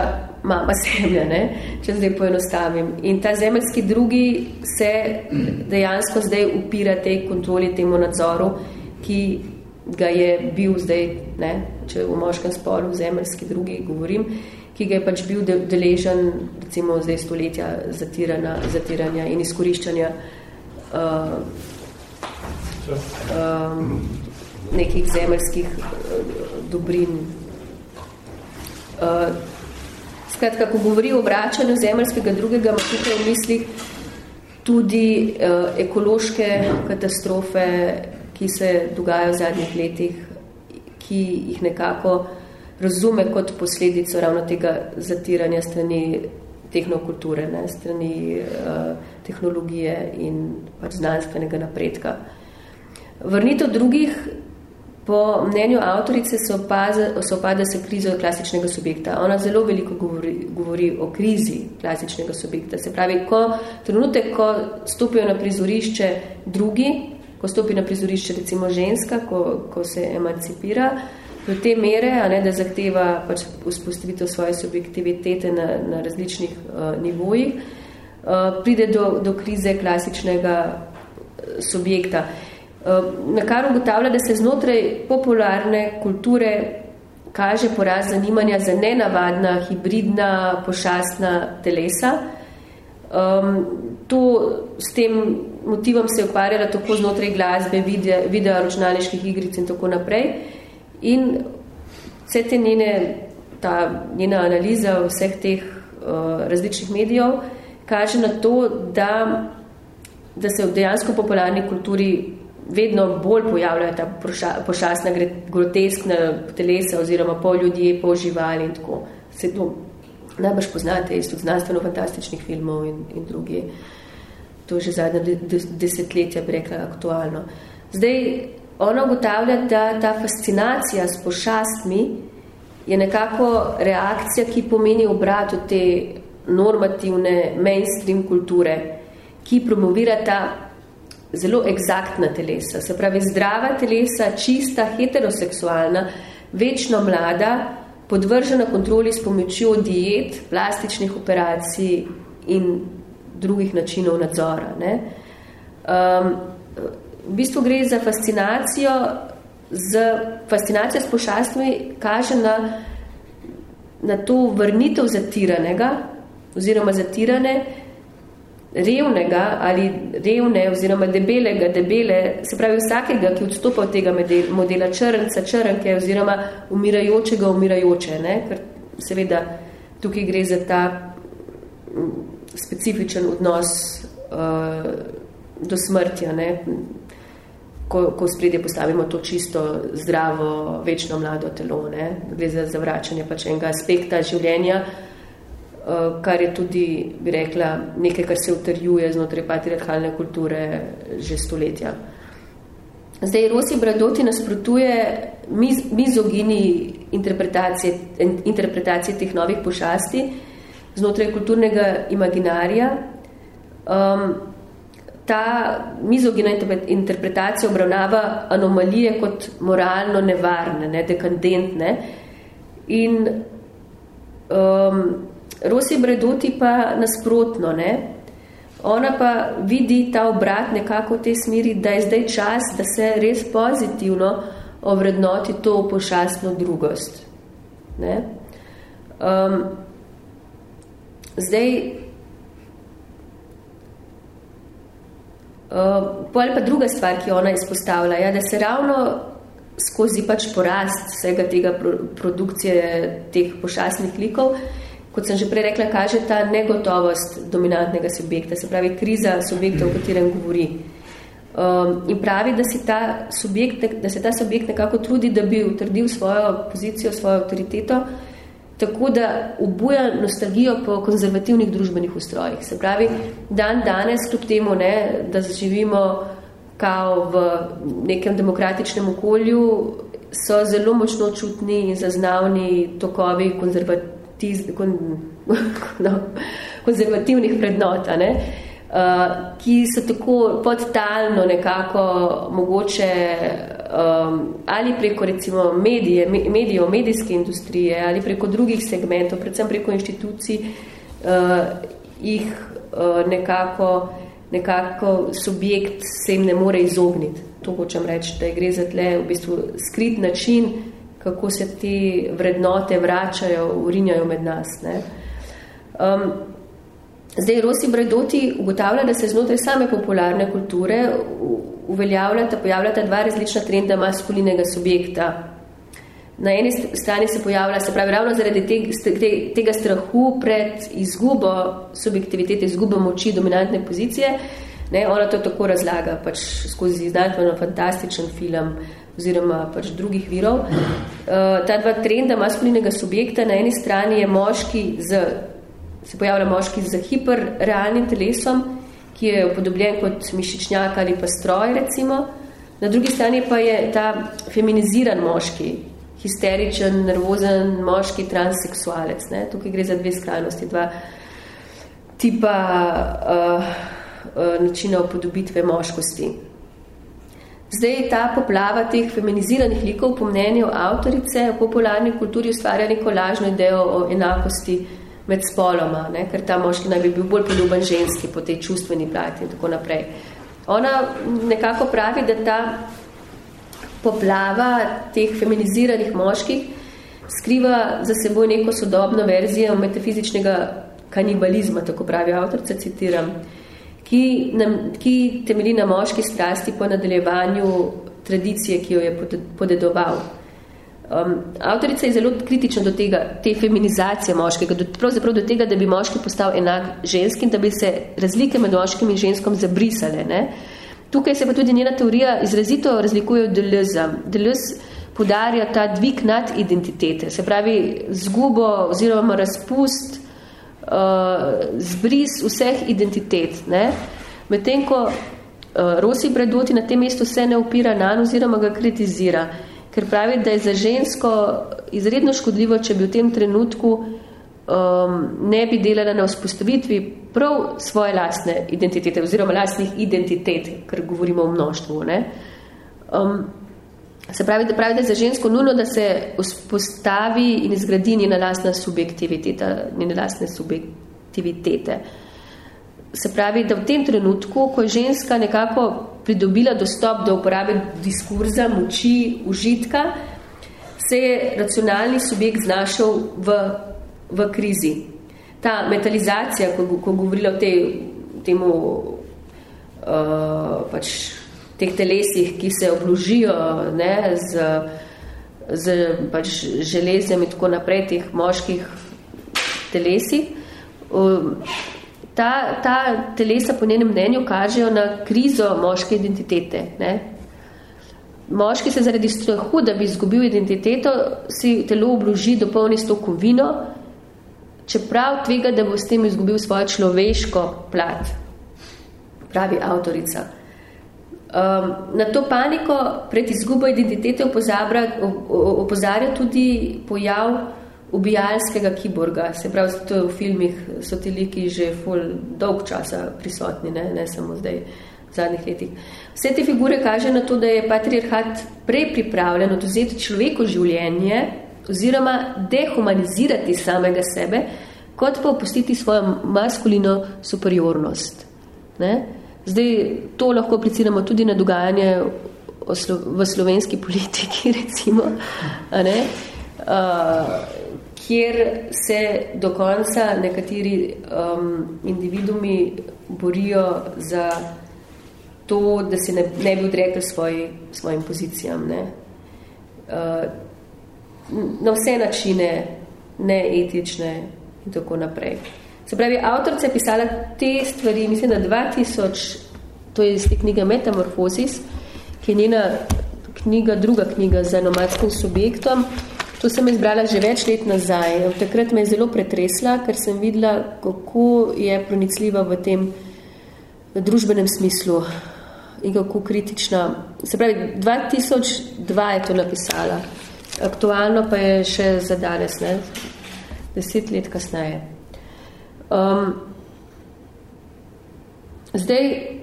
mama zemlja, ne? če zdaj poenostavim. In ta zemljski drugi se dejansko zdaj upira tej kontroli, temu nadzoru, ki ga je bil zdaj, ne? če v moškem spolu zemljski drugi govorim, ki ga je pač bil deležen recimo zdaj stoletja zatirana, zatiranja in izkoriščanja uh, um, nekih zemeljskih uh, dobrin. Uh, skratka, ko govori o vračanju zemeljskega drugega, ima tukaj v mislih tudi uh, ekološke katastrofe, ki se dogajajo v zadnjih letih, ki jih nekako razume kot posledico ravno tega zatiranja strani tehnokulture, ne, strani uh, tehnologije in pač znanstvenega napredka. Vrnitev drugih, po mnenju avtorice, se opada, se opada se krizo klasičnega subjekta. Ona zelo veliko govori, govori o krizi klasičnega subjekta. Se pravi, ko trenutek, ko stopijo na prizorišče drugi, ko stopi na prizorišče recimo ženska, ko, ko se emancipira, do te mere, a ne, da zahteva pač vzpostavitev svoje subjektivitete na, na različnih uh, nivojih, uh, pride do, do krize klasičnega uh, subjekta. Uh, na kar ugotavlja, da se znotraj popularne kulture kaže poraz zanimanja za nenavadna, hibridna, pošastna telesa. Um, to s tem motivom se je ukvarjala tako znotraj glasbe, videa, videa računalniških igric in tako naprej. In vse te njene, ta njena analiza vseh teh uh, različnih medijev kaže na to, da, da se v dejansko popularni kulturi vedno bolj pojavljajo ta pošastna, groteskna telesa oziroma pol ljudje, pol živali in tako. Se to najbrž poznate iz tudi znanstveno-fantastičnih filmov in, in drugi. To je že zadnja desetletja, bi rekla, aktualno. Zdaj, ona ugotavlja, da ta fascinacija s pošastmi je nekako reakcija, ki pomeni obrat od te normativne mainstream kulture, ki promovira ta zelo egzaktna telesa, se pravi zdrava telesa, čista, heteroseksualna, večno mlada, podvržena kontroli s pomočjo diet, plastičnih operacij in drugih načinov nadzora. Ne? Um, v bistvu gre za fascinacijo, z fascinacijo s pošastmi kaže na, na to vrnitev zatiranega oziroma zatirane, revnega ali revne oziroma debelega, debele, se pravi vsakega, ki odstopa od tega modela črnca, črnke oziroma umirajočega, umirajoče, ne? ker seveda tukaj gre za ta specifičen odnos uh, do smrtja, ne? ko, ko spredje postavimo to čisto zdravo, večno mlado telo, ne? gre za zavračanje pač enega aspekta življenja, uh, kar je tudi, bi rekla, nekaj, kar se utrjuje znotraj patriarhalne kulture že stoletja. Zdaj, Rosi Bradoti nasprotuje miz, mizogini interpretacije, interpretacije teh novih pošasti znotraj kulturnega imaginarija. Um, ta mizogina interpretacija obravnava anomalije kot moralno nevarne, ne, dekandentne. In um, Rosi Bradoti pa nasprotno, ne, Ona pa vidi ta obrat nekako v tej smeri, da je zdaj čas, da se res pozitivno ovrednoti to pošastno drugost. Ne? Um, zdaj, uh, pa druga stvar, ki ona izpostavlja, ja, da se ravno skozi pač porast vsega tega pro, produkcije teh pošastnih likov, kot sem že prej rekla, kaže ta negotovost dominantnega subjekta, se pravi kriza subjekta, o katerem govori. Um, in pravi, da, si ta subjekt, da se ta subjekt nekako trudi, da bi utrdil svojo pozicijo, svojo avtoriteto, tako da obuja nostalgijo po konzervativnih družbenih ustrojih. Se pravi, dan danes, kljub temu, ne, da živimo kao v nekem demokratičnem okolju, so zelo močno čutni in zaznavni tokovi konzervativnih tiz, kon, no, konzervativnih prednot, ne, uh, ki so tako podtalno nekako mogoče um, ali preko recimo medije, medijev, medijske industrije ali preko drugih segmentov, predvsem preko inštitucij, uh, jih uh, nekako, nekako subjekt se jim ne more izogniti. To hočem reči, da gre za tle v bistvu skrit način, kako se te vrednote vračajo, urinjajo med nas. Ne. Um, zdaj, Rosi Bredoti ugotavlja, da se znotraj same popularne kulture uveljavljata, pojavljata dva različna trenda maskulinega subjekta. Na eni strani se pojavlja, se pravi, ravno zaradi te, te, tega strahu pred izgubo subjektivitete, izgubo moči dominantne pozicije, ne, ona to tako razlaga, pač skozi znanstveno fantastičen film, oziroma pač drugih virov. Uh, ta dva trenda maskulinega subjekta, na eni strani je moški z, se pojavlja moški z hiperrealnim telesom, ki je upodobljen kot mišičnjak ali pa stroj, recimo. Na drugi strani pa je ta feminiziran moški, histeričen, nervozen moški transseksualec. Ne? Tukaj gre za dve skrajnosti, dva tipa uh, uh, načina upodobitve moškosti. Zdaj ta poplava teh feminiziranih likov po mnenju avtorice v popularni kulturi ustvarja neko lažno idejo o enakosti med spoloma, ne? ker ta moški naj bi bil bolj poljuben ženski po tej čustveni plati in tako naprej. Ona nekako pravi, da ta poplava teh feminiziranih moških skriva za seboj neko sodobno verzijo metafizičnega kanibalizma, tako pravi avtorica, citiram ki, nam, ki temeli na moški strasti po nadaljevanju tradicije, ki jo je podedoval. Um, avtorica je zelo kritična do tega, te feminizacije moškega, do, pravzaprav do tega, da bi moški postal enak ženski in da bi se razlike med moškim in ženskom zabrisale. Ne? Tukaj se pa tudi njena teorija izrazito razlikuje od Deleuze. Deleuze podarja ta dvig nad identitete, se pravi zgubo oziroma razpust uh, zbris vseh identitet. Ne? Medtem ko uh, Rosi Bredoti na tem mestu se ne upira na oziroma ga kritizira, ker pravi, da je za žensko izredno škodljivo, če bi v tem trenutku um, ne bi delala na vzpostavitvi prav svoje lastne identitete oziroma lastnih identitet, ker govorimo o mnoštvu. Ne? Um, Se pravi, da je za žensko nujno, da se postavi in izgradi njena lastna subjektiviteta, njene lastne subjektivitete. Se pravi, da v tem trenutku, ko je ženska nekako pridobila dostop do uporabe diskurza, moči, užitka, se je racionalni subjekt znašel v, v krizi. Ta metalizacija, ko, ko govorila o tej, temu uh, pač teh telesih, ki se obložijo ne, z, z pač železem in tako naprej, teh moških telesih. Ta, ta telesa po njenem mnenju kažejo na krizo moške identitete. Ne. Moški se zaradi strahu, da bi izgubil identiteto, si telo obloži dopolni s to kovino, čeprav tvega, da bo s tem izgubil svojo človeško plat, pravi avtorica. Um, na to paniko pred izgubo identitete opozarja tudi pojav ubijalskega kiborga. Se pravi, to je v filmih, so ti liki že ful dolg časa prisotni, ne, ne samo zdaj v zadnjih letih. Vse te figure kaže na to, da je patriarhat prej pripravljen oduzeti človeko življenje oziroma dehumanizirati samega sebe, kot pa opustiti svojo maskulino superiornost. Ne? Zdaj, to lahko pliciramo tudi na dogajanje v slovenski politiki, recimo, a ne? Uh, kjer se do konca nekateri um, individumi borijo za to, da se ne, ne bi odrekli svoj, svojim pozicijam. Ne? Uh, na vse načine, neetične in tako naprej. Se pravi, avtorica je pisala te stvari, mislim, na 2000, to je iz te knjige Metamorfosis, ki je njena knjiga, druga knjiga za nomadskim subjektom. To sem izbrala že več let nazaj. Od takrat me je zelo pretresla, ker sem videla, kako je pronicljiva v tem družbenem smislu in kako kritična. Se pravi, 2002 je to napisala. Aktualno pa je še za danes, ne? deset let kasneje. Um, zdaj,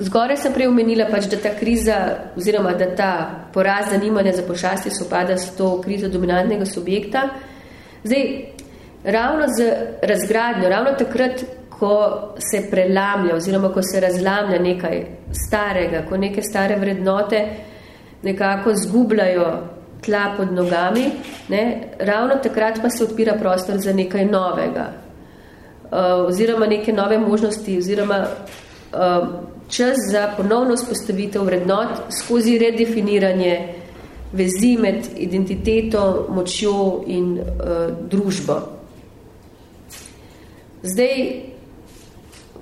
zgore sem prej omenila, pač, da ta kriza, oziroma da ta poraz zanimanja za pošasti sopada s to krizo dominantnega subjekta. Zdaj, ravno z razgradnjo, ravno takrat, ko se prelamlja oziroma ko se razlamlja nekaj starega, ko neke stare vrednote nekako zgubljajo tla pod nogami, ne, ravno takrat pa se odpira prostor za nekaj novega, oziroma neke nove možnosti, oziroma uh, čas za ponovno spostavitev vrednot skozi redefiniranje vezi med identiteto, močjo in uh, družbo. Zdaj,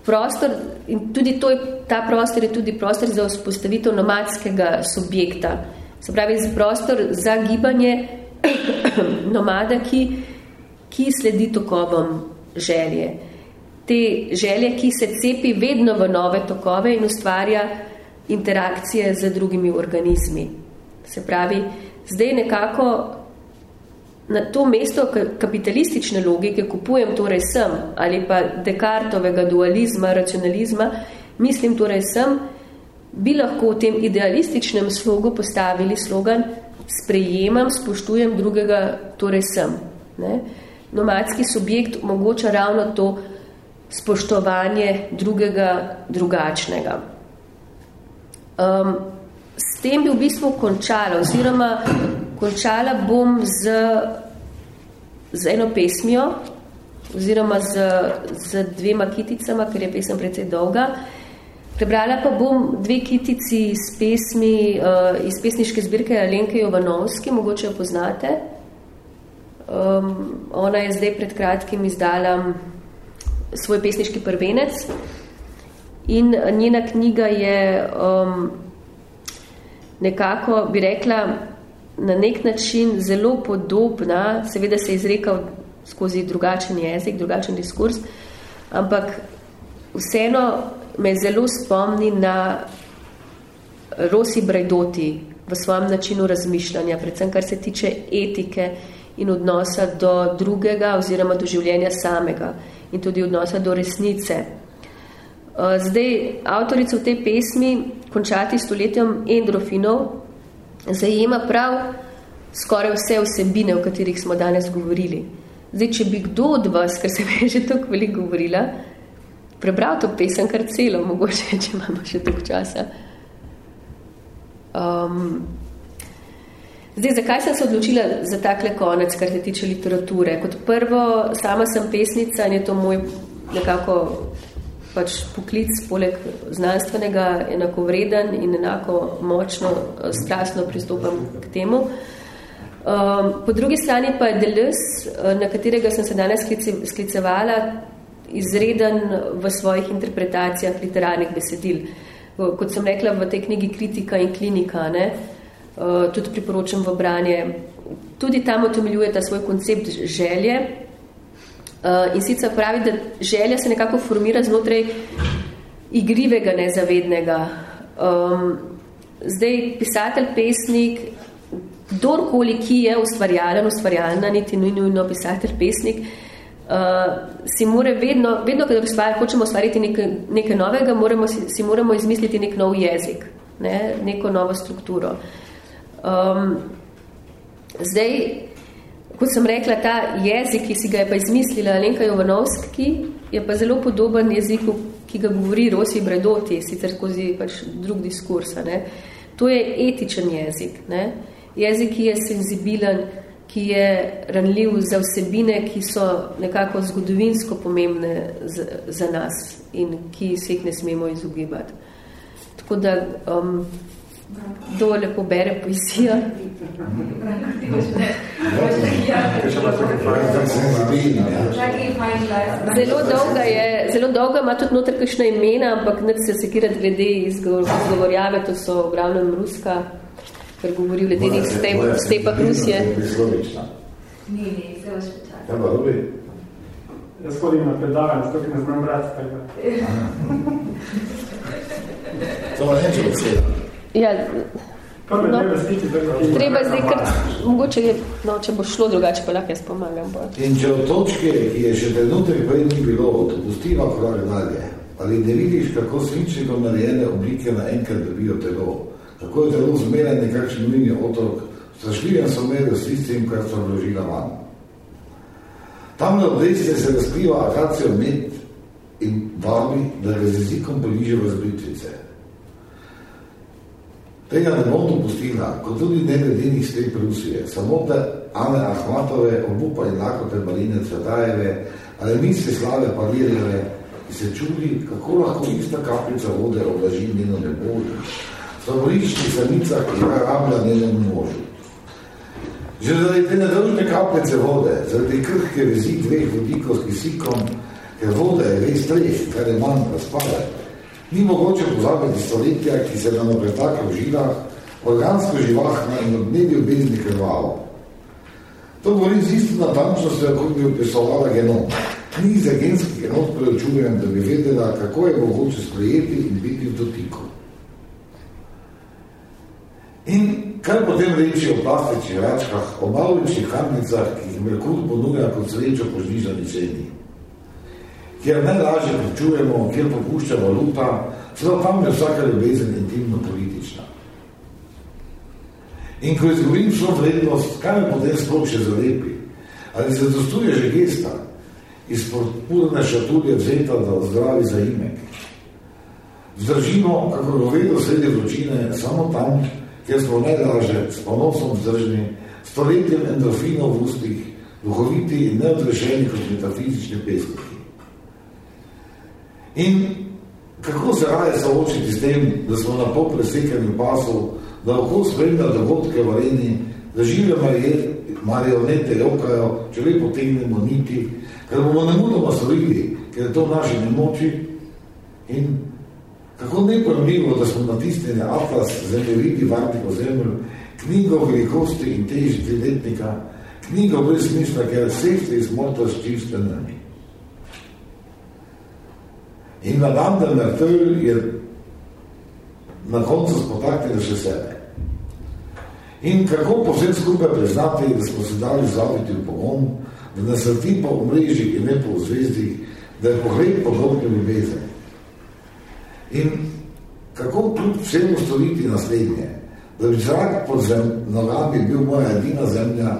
prostor, in tudi to je, ta prostor je tudi prostor za vzpostavitev nomadskega subjekta, se pravi, prostor za gibanje nomada, ki, ki sledi tokovom želje. Te želje, ki se cepi vedno v nove tokove in ustvarja interakcije z drugimi organizmi. Se pravi, zdaj nekako na to mesto kapitalistične logike kupujem torej sem ali pa Descartovega dualizma, racionalizma, mislim torej sem, bi lahko v tem idealističnem slogu postavili slogan sprejemam, spoštujem drugega, torej sem. Ne? Nomadski subjekt omogoča ravno to spoštovanje drugega, drugačnega. Um, s tem bi v bistvu končala, oziroma končala bom z, z eno pesmijo, oziroma z, z dvema kiticama, ker je pesem precej dolga. Prebrala pa bom dve kitici iz pesmi, uh, iz pesniške zbirke Alenke Jovanovski, mogoče jo poznate. Um, ona je zdaj pred kratkim izdala svoj pesniški prvenec in njena knjiga je um, nekako, bi rekla, na nek način zelo podobna, seveda se je izrekal skozi drugačen jezik, drugačen diskurs, ampak vseeno me zelo spomni na Rosi Brajdoti v svojem načinu razmišljanja, predvsem kar se tiče etike in odnosa do drugega oziroma do življenja samega in tudi odnosa do resnice. Eh, zdaj, avtorica v tej pesmi, končati stoletjem endrofinov, zajema prav skoraj vse vsebine, o katerih smo danes govorili. Zdaj, če bi kdo od vas, ker se mi že tako veliko govorila, prebral to pesem kar celo, mogoče, če imamo še tako časa. Um, zdaj, zakaj sem se odločila za takle konec, kar se tiče literature? Kot prvo, sama sem pesnica in je to moj nekako pač poklic, poleg znanstvenega, enako vreden in enako močno, eh, strastno pristopam k temu. Um, po drugi strani pa je Deleuze, eh, na katerega sem se danes sklicevala, izreden v svojih interpretacijah literarnih besedil. Kot sem rekla v tej knjigi Kritika in klinika, ne, eh, tudi priporočam v branje, tudi tam utemeljuje ta svoj koncept želje eh, in sicer pravi, da želja se nekako formira znotraj igrivega nezavednega Um, zdaj, pisatelj, pesnik, kdorkoli, ki je ustvarjalen, ustvarjalna, niti nujno pisatelj, pesnik, uh, si more vedno, vedno, kada ustvar, hočemo ustvariti nekaj, nekaj novega, moramo, si, si moramo izmisliti nek nov jezik, ne, neko novo strukturo. Um, zdaj, kot sem rekla, ta jezik, ki si ga je pa izmislila Alenka Jovanovski, je pa zelo podoben jeziku, ki ga govori Rosi Bredoti, sicer skozi pač drug diskurs. Ne. To je etičen jezik. Ne. Jezik, ki je senzibilen, ki je ranljiv za vsebine, ki so nekako zgodovinsko pomembne za, za nas in ki se jih ne smemo izogibati. Tako da um, kdo lepo bere poezijo. Zelo dolga je, zelo dolga ima tudi noter kakšna imena, ampak ne se sekirati glede izgovorjave, to so v glavnem ruska, ker govori v ledenih stepah Rusije. Ni, ni, se vas Ja, pa dobi. Jaz hodim na predavanj, zato ki ne znam brati. To pa neče beseda. Ja, Kar me No. treba zdaj, ker mogoče je, no, če bo šlo drugače, pa lahko jaz pomagam. Pa. In če od točke, ki je še trenutek prej ni bilo, dopustiva korak dalje, ali ne vidiš, kako svinčnikom narejene oblike naenkrat dobijo telo, kako je telo zmeren nekakšen mini otrok, strašljivem so meril s tistim, kar so vložila van. Tam na obdejstve se razkriva akacijo med in vabi, da ga z jezikom poliže v zbritvice. Tega ne bom dopustila, kot tudi ne ledenih step Rusije, samo da Ane Ahmatove, obupa in lakote Marine Cvetajeve, ali misli slave Palirjeve, ki se čudi, kako lahko ista kapljica vode oblaži njeno nebo, favorični samica, ki ga rablja njenem možu. Že zaradi te nedolžne kapljice vode, zaradi krhke vezi dveh vodikov s kisikom, ker voda je res treh, kar je manj razpade, Ni mogoče pozabiti stoletja, ki se nam opretaka v žilah, organsko živahna in od dnevi obezni krvavo. To govori z isto natančnostjo, kot bi opisovala genom. Ni za genski genot preučujem, da bi vedela, kako je mogoče sprejeti in biti v dotiku. In kaj potem reči o plastičnih račkah, o malovičnih karnicah, ki jih Merkur ponuja kot srečo po žnižani ceni? Kjer najlažje pričujemo, kjer popuščamo luta, celo tam je vsaka ljubezen intimno politična. In ko izgubim vso vrednost, kaj me potem sploh še zalepi? Ali se dostuje že gesta iz podpurne šatulje vzeta, da zdravi za imek? Vzdržimo, kako govedo sredi vročine, samo tam, kjer smo najlaže, s ponosom vzdržni, stoletjem endorfinov v ustih, duhoviti in neodrešeni kot metafizični pesniki. In kako se raje soočiti s tem, da smo na pol presekanju pasov, da oko spremlja dogodke v areni, da žive marionete jokajo, če le potegnemo niti, ker bomo nemudoma storili, ker je to v naši nemoči. In kako nepojemljivo, da smo natisnjeni atlas zemljevidi varti po zemlju, knjigo velikosti in teži triletnika, knjigo brez smisla, ker je safety is mortal chief's In Madame de Merteuil je na koncu spotaknila še sebe. In kako po vsem skupaj priznati, da smo se dali zaviti v pogon, da nas vrti po omrežjih in ne po zvezdih, da je pohled podobne ljubezen. In kako kljub vsemu storiti naslednje, da bi zrak pod zem, nogami bil moja edina zemlja,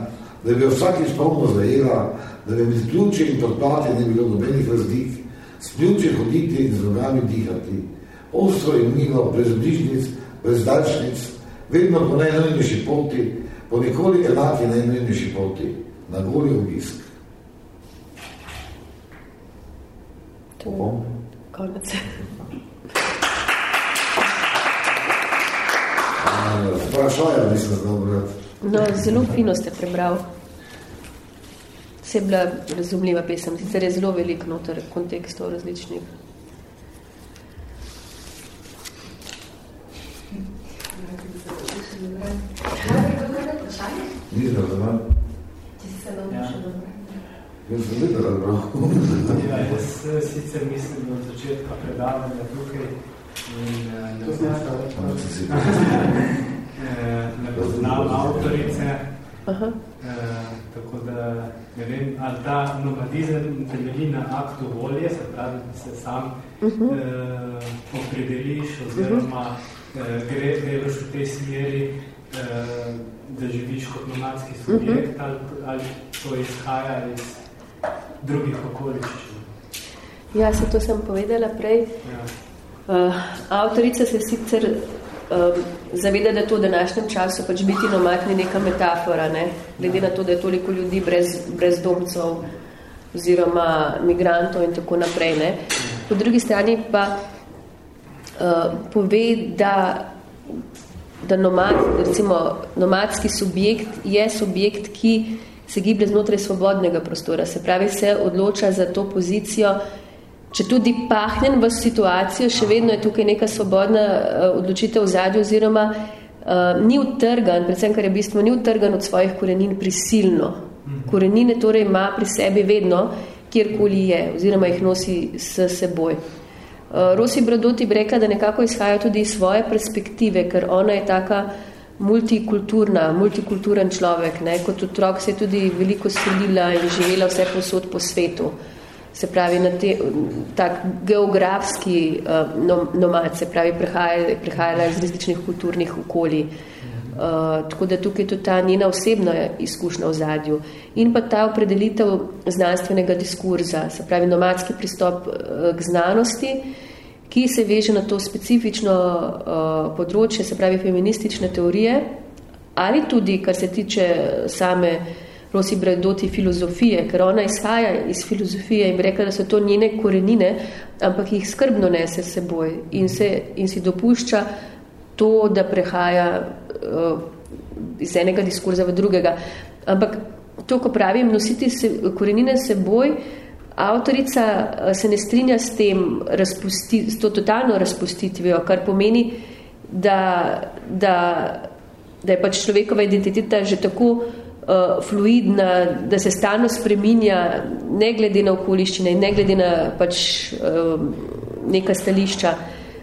da bi jo vsakič polno zajela, da bi med ključe in podplati ne bilo nobenih razlik, s ključe hoditi in z nogami dihati, ostro in milo, brez bližnic, brez daljšnic, vedno po najnujnejši poti, po nikoli enaki najnujnejši poti, na goli obisk. To je konec. Vprašaja, nisem znal brati. No, zelo fino ste prebral. Se je bila razumljiva pesem, sicer je zelo velik noter kontekstov različnih. Razumel. Če se dobro. Jaz. Ja, jaz eh, sicer mislim, da od začetka predavanja tukaj In, uh, to sem jaz ne poznam avtorice, Aha. uh, tako da ne vem, ali ta nomadizem temelji na aktu volje, se pravi, da se sam uh -huh. uh, opredeliš oziroma uh, gre, greš v tej smeri, uh, da živiš kot nomadski subjekt uh -huh. ali, ali to izhaja iz drugih okoliščin. Ja, se to sem povedala prej. Ja. Uh, avtorica se sicer um, zaveda, da to v današnjem času pač biti nomad ni neka metafora, ne? glede na to, da je toliko ljudi brez, brez domcov oziroma migrantov in tako naprej. Ne? Po drugi strani pa uh, pove, da, da nomad, recimo, nomadski subjekt je subjekt, ki se giblje znotraj svobodnega prostora, se pravi, se odloča za to pozicijo, če tudi pahnen v situacijo, še vedno je tukaj neka svobodna uh, odločitev v zadju oziroma uh, ni utrgan, predvsem kar je bistvo, ni utrgan od svojih korenin prisilno. Korenine torej ima pri sebi vedno, kjerkoli je, oziroma jih nosi s seboj. Uh, Rosi Bradoti bi rekla, da nekako izhaja tudi iz svoje perspektive, ker ona je taka multikulturna, multikulturen človek. Ne? Kot otrok se je tudi veliko selila in živela vse posod po svetu. Uh, se pravi na te, tak geografski uh, nomad, se pravi prihajala, prihajala iz različnih kulturnih okolij. Uh, tako da tukaj je tudi ta njena osebna izkušnja v zadju. In pa ta opredelitev znanstvenega diskurza, se pravi nomadski pristop uh, k znanosti, ki se veže na to specifično uh, področje, se pravi feministične teorije, ali tudi, kar se tiče same uh, Rosi Bredoti filozofije, ker ona izhaja iz filozofije in bi rekla, da so to njene korenine, ampak jih skrbno nese seboj in, se, in si dopušča to, da prehaja uh, iz enega diskurza v drugega. Ampak to, ko pravim, nositi se, korenine seboj, avtorica uh, se ne strinja s tem, razpusti, s to totalno razpustitvijo, kar pomeni, da, da, da je pač človekova identiteta že tako uh, fluidna, da se stalno spreminja, ne glede na okoliščine in ne glede na pač uh, neka stališča.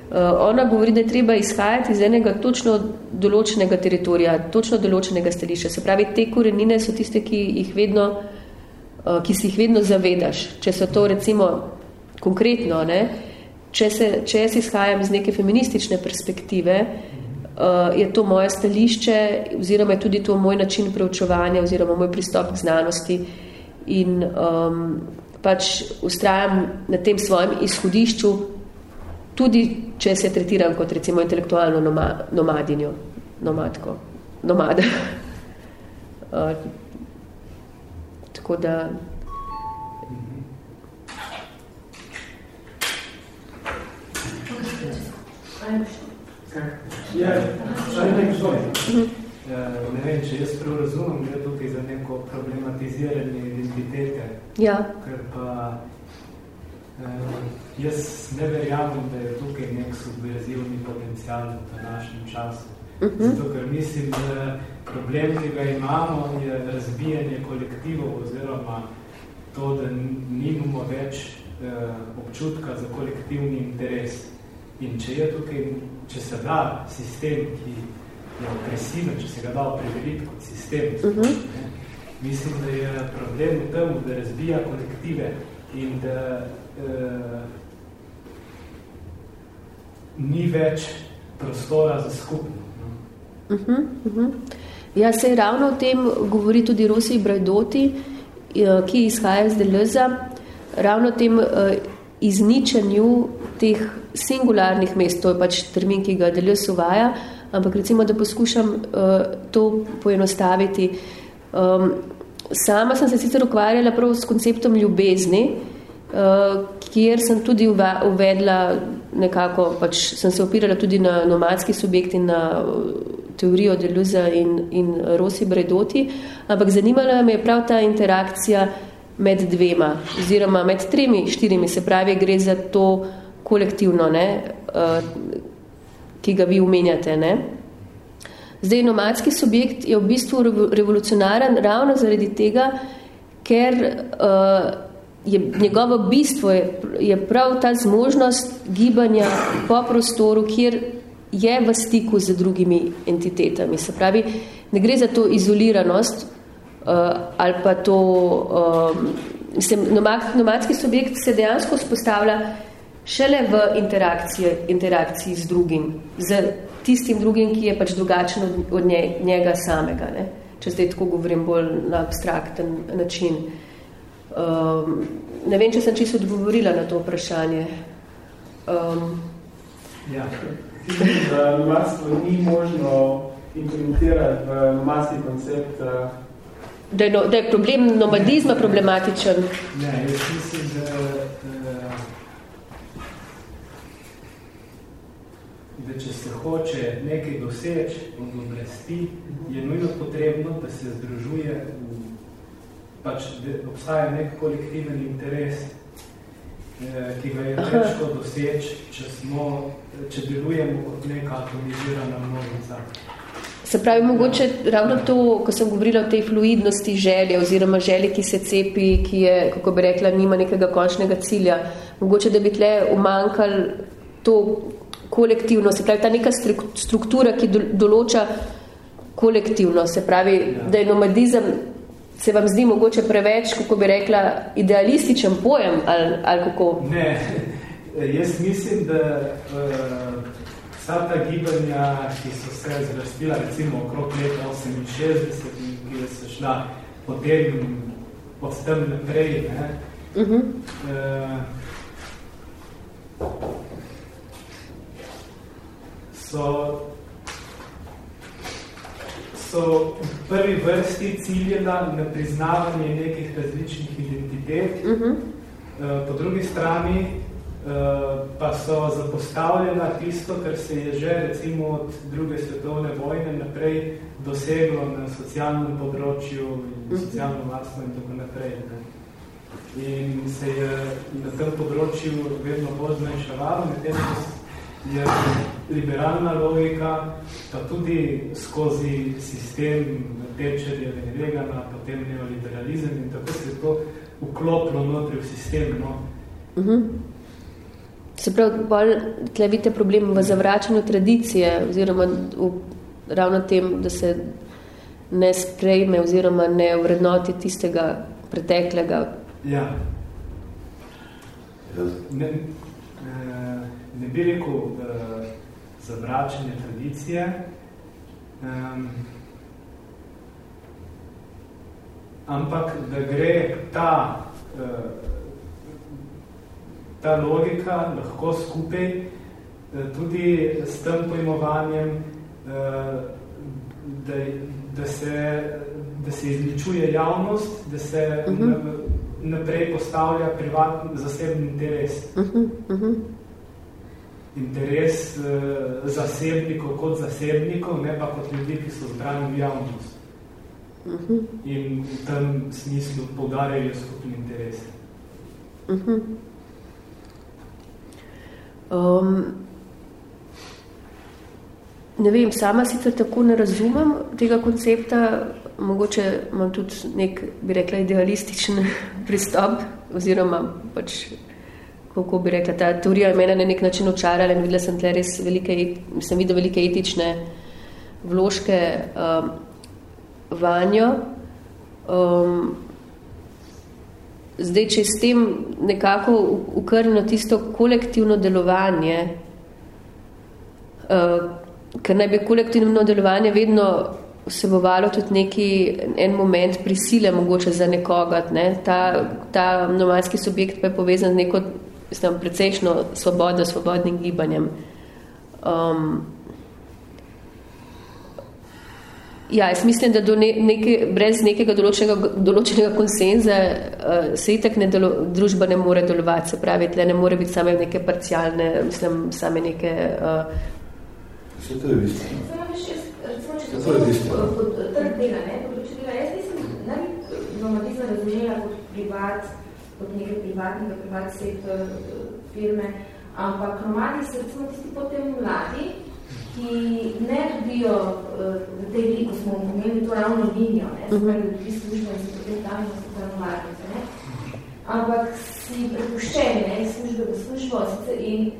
Uh, ona govori, da je treba izhajati iz enega točno določenega teritorija, točno določenega stališča. Se pravi, te korenine so tiste, ki, jih vedno, uh, ki si jih vedno zavedaš. Če so to recimo konkretno, ne, če, se, če jaz izhajam iz neke feministične perspektive, uh, je to moje stališče oziroma je tudi to moj način preučevanja oziroma moj pristop k znanosti in um, pač ustrajam na tem svojem izhodišču tudi, če se tretiram kot recimo intelektualno noma, nomadinjo, nomadko, nomada. uh, tako da Okay. Ja, mhm. ja, ne vem, če jaz prav razumem, gre tukaj za neko problematiziranje identitete. Ja. Ker pa eh, jaz ne verjamem, da je tukaj nek subverzivni potencial v današnjem času. Uh mhm. -huh. Zato, ker mislim, da problem, ki ga imamo, je razbijanje kolektivov oziroma to, da nimamo več eh, občutka za kolektivni interes. In če je tukaj če se da sistem, ki je opresiven, če se ga da opredeliti kot sistem, uh -huh. ne, mislim, da je problem v tem, da razbija kolektive in da eh, ni več prostora za skupno. Uh -huh, uh -huh. Ja, se ravno o tem govori tudi Rosi Brajdoti, eh, ki izhaja z Deleuza, ravno o tem uh, izničenju teh singularnih mest, to je pač termin, ki ga Deleuze uvaja, ampak recimo, da poskušam uh, to poenostaviti. Um, sama sem se sicer ukvarjala prav s konceptom ljubezni, uh, kjer sem tudi uvedla nekako, pač sem se opirala tudi na nomadski subjekt in na teorijo Deleuze in, in Rosi Bredoti, ampak zanimala me je prav ta interakcija med dvema, oziroma med tremi, štirimi, se pravi, gre za to, kolektivno, ne, uh, ki ga vi umenjate. Ne. Zdaj, nomadski subjekt je v bistvu revolucionaren ravno zaradi tega, ker uh, je, njegovo bistvo je, je prav ta zmožnost gibanja po prostoru, kjer je v stiku z drugimi entitetami. Se pravi, ne gre za to izoliranost uh, ali pa to... Um, mislim, nomad, nomadski subjekt se dejansko spostavlja šele v interakciji, interakciji z drugim, z tistim drugim, ki je pač drugačen od, od nje, njega samega. Ne? Če zdaj tako govorim bolj na abstrakten način. Um, ne vem, če sem čisto odgovorila na to vprašanje. Um, ja, da nomadstvo ni možno implementirati v nomadski koncept. Uh, da, je no, da je problem nomadizma problematičen. Ne, jaz mislim, da, uh, da če se hoče nekaj doseči od oblasti, je nujno potrebno, da se združuje v pač obstaja nek kolektiven interes, eh, ki ga je težko doseči, če, smo, če delujemo kot neka atomizirana množica. Se pravi, mogoče ravno to, ko sem govorila o tej fluidnosti želje oziroma želje, ki se cepi, ki je, kako bi rekla, nima nekega končnega cilja, mogoče, da bi tle umankali to kolektivno, se pravi, ta neka struktura, ki določa kolektivno, se pravi, ja. da je nomadizem se vam zdi mogoče preveč, kako bi rekla, idealističen pojem ali, ali kako? Ne, jaz mislim, da uh, vsa ta gibanja, ki so se zvrstila recimo okrog leta 68 in ki so šla potem od tem naprej, ne, uh -huh. uh, so so v prvi vrsti ciljena na priznavanje nekih različnih identitet, uh -huh. po drugi strani eh, pa so zapostavljena tisto, kar se je že recimo od druge svetovne vojne naprej doseglo na socialnem področju in socialno varstvo in tako naprej. Ne. In se je na tem področju vedno bolj zmanjševalo, medtem je liberalna logika, pa tudi skozi sistem Tečerja in Regana, potem neoliberalizem in tako se je to vklopilo notri v sistem. No. Uh mhm. -huh. Se pravi, bolj tle vidite problem v zavračanju tradicije oziroma v, ravno tem, da se ne sprejme oziroma ne vrednoti tistega preteklega. Ja. Ne, ne bi rekel uh, zavračanje tradicije, um, ampak da gre ta, uh, ta logika lahko skupaj uh, tudi s tem pojmovanjem, uh, da, da, se, da se izličuje javnost, da se uh mhm. -huh. naprej postavlja privatni zasebni interes. Uh -huh. Uh -huh interes uh, zasebnikov kot zasebnikov, ne pa kot ljudi, ki so zbrani v javnost. Uh mhm. -huh. In v tem smislu podarjajo skupni interes. Uh -huh. um, ne vem, sama sicer tako ne razumem tega koncepta, mogoče imam tudi nek, bi rekla, idealističen pristop, oziroma pač kako bi rekla, ta teorija je mene na nek način očarala in videla sem tle res velike, sem videla velike etične vložke um, vanjo. Um, zdaj, če s tem nekako ukrnjeno tisto kolektivno delovanje, uh, ker naj bi kolektivno delovanje vedno vsebovalo tudi neki en moment prisile mogoče za nekoga. Ne? Ta, ta nomadski subjekt pa je povezan z neko mislim, precejšno svobodo, svobodnim gibanjem. Um, ja, jaz mislim, da do ne, neke, brez nekega določenega, določenega konsenza uh, se itak ne delo, družba ne more delovati, se pravi, tle ne more biti same neke parcialne, mislim, same neke... Uh, Vse to je bistvo. Recimo, če to je bistvo. Trg dela, ne, področje dela, jaz nisem, ne bi nomadizma razumela kot privat, kot nekaj privatnega, privat sektor firme, ampak nomadi so recimo tisti potem mladi, ki ne dobijo eh, v tej veli, ko smo imeli to ravno linijo, ne, se pravi, ljudi službe in se potem tam so tam mladice, ne. ampak si prepuščeni, ne, iz službe v službo, in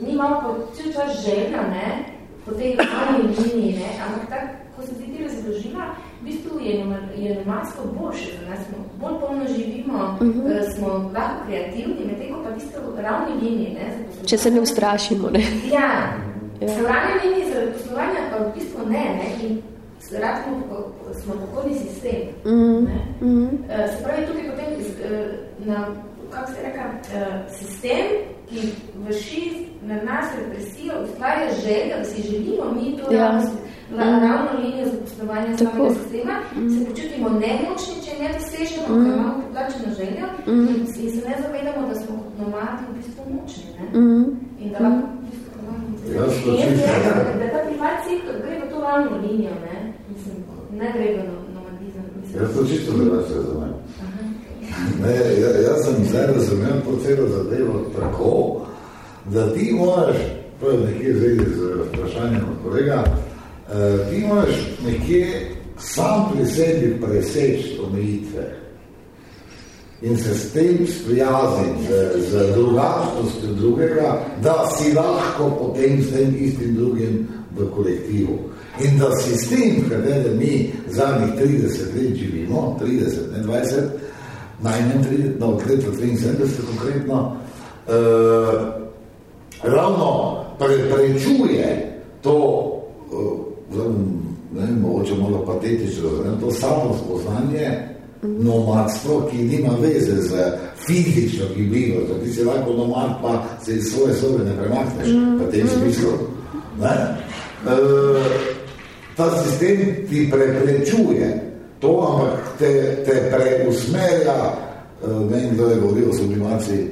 mi imamo po cel čas želja, ne, po tej manji liniji, ne, ampak tak, ko se ti razložila, v bistvu je, je nomadsko boljše za nas, smo bolj polno živimo, uh Mhm. -huh. smo lahko kreativni, med teko pa v bistvu ravni liniji, ne, Če se ne ustrašimo, ne. Ja, Ja. ja. ravni liniji za poslovanja pa v bistvu ne, ne, in rad smo, smo pokojni sistem, Mhm. ne. Mhm. Eh, Se pravi, tukaj potem eh, na, kako se reka, eh, sistem, ki vrši na nas represijo, ustvarja želja, da si želimo mi to Ja. ravno, la, Mm. ravno linijo zaposlovanja samega sistema, se počutimo nemočni, če ne dosežemo, Mm. ker imamo poplačeno željo Mm. in, in se ne zavedamo, da smo nomadi v bistvu močni. Ne? Mhm. In da lahko v bistvu pomagamo. Jaz In jaz da ta privat sektor gre v to ravno linijo, ne? Mislim, ne gre v no- nomadizem. Mislim. Jaz to čisto drugače razumem. Ne, ja, jaz sem zdaj razumel to celo zadevo tako, da ti moraš, to je nekje zvedi z vprašanjem od kolega, eh, ti moraš nekje sam pri sebi preseči omejitve in se s tem sprijazniti, z, z drugačnostjo drugega, da si lahko potem s tem istim drugim v kolektivu. In da sistem, v katerem mi zadnjih 30 let živimo, 30, ne 20, najmanj 30, no, od leta 73 konkretno, eh, ravno preprečuje to, eh, ne vem, mogoče malo patetično, ne, to samo spoznanje, nomadstvo, ki nima veze z fizično gibljivo, ti si lahko nomad, pa se iz svoje sobe ne premakneš v tem smislu. Ne? E, ta sistem ti preprečuje to, ampak te, te preusmerja, e, ne vem, kdo je govoril o sublimaciji, e,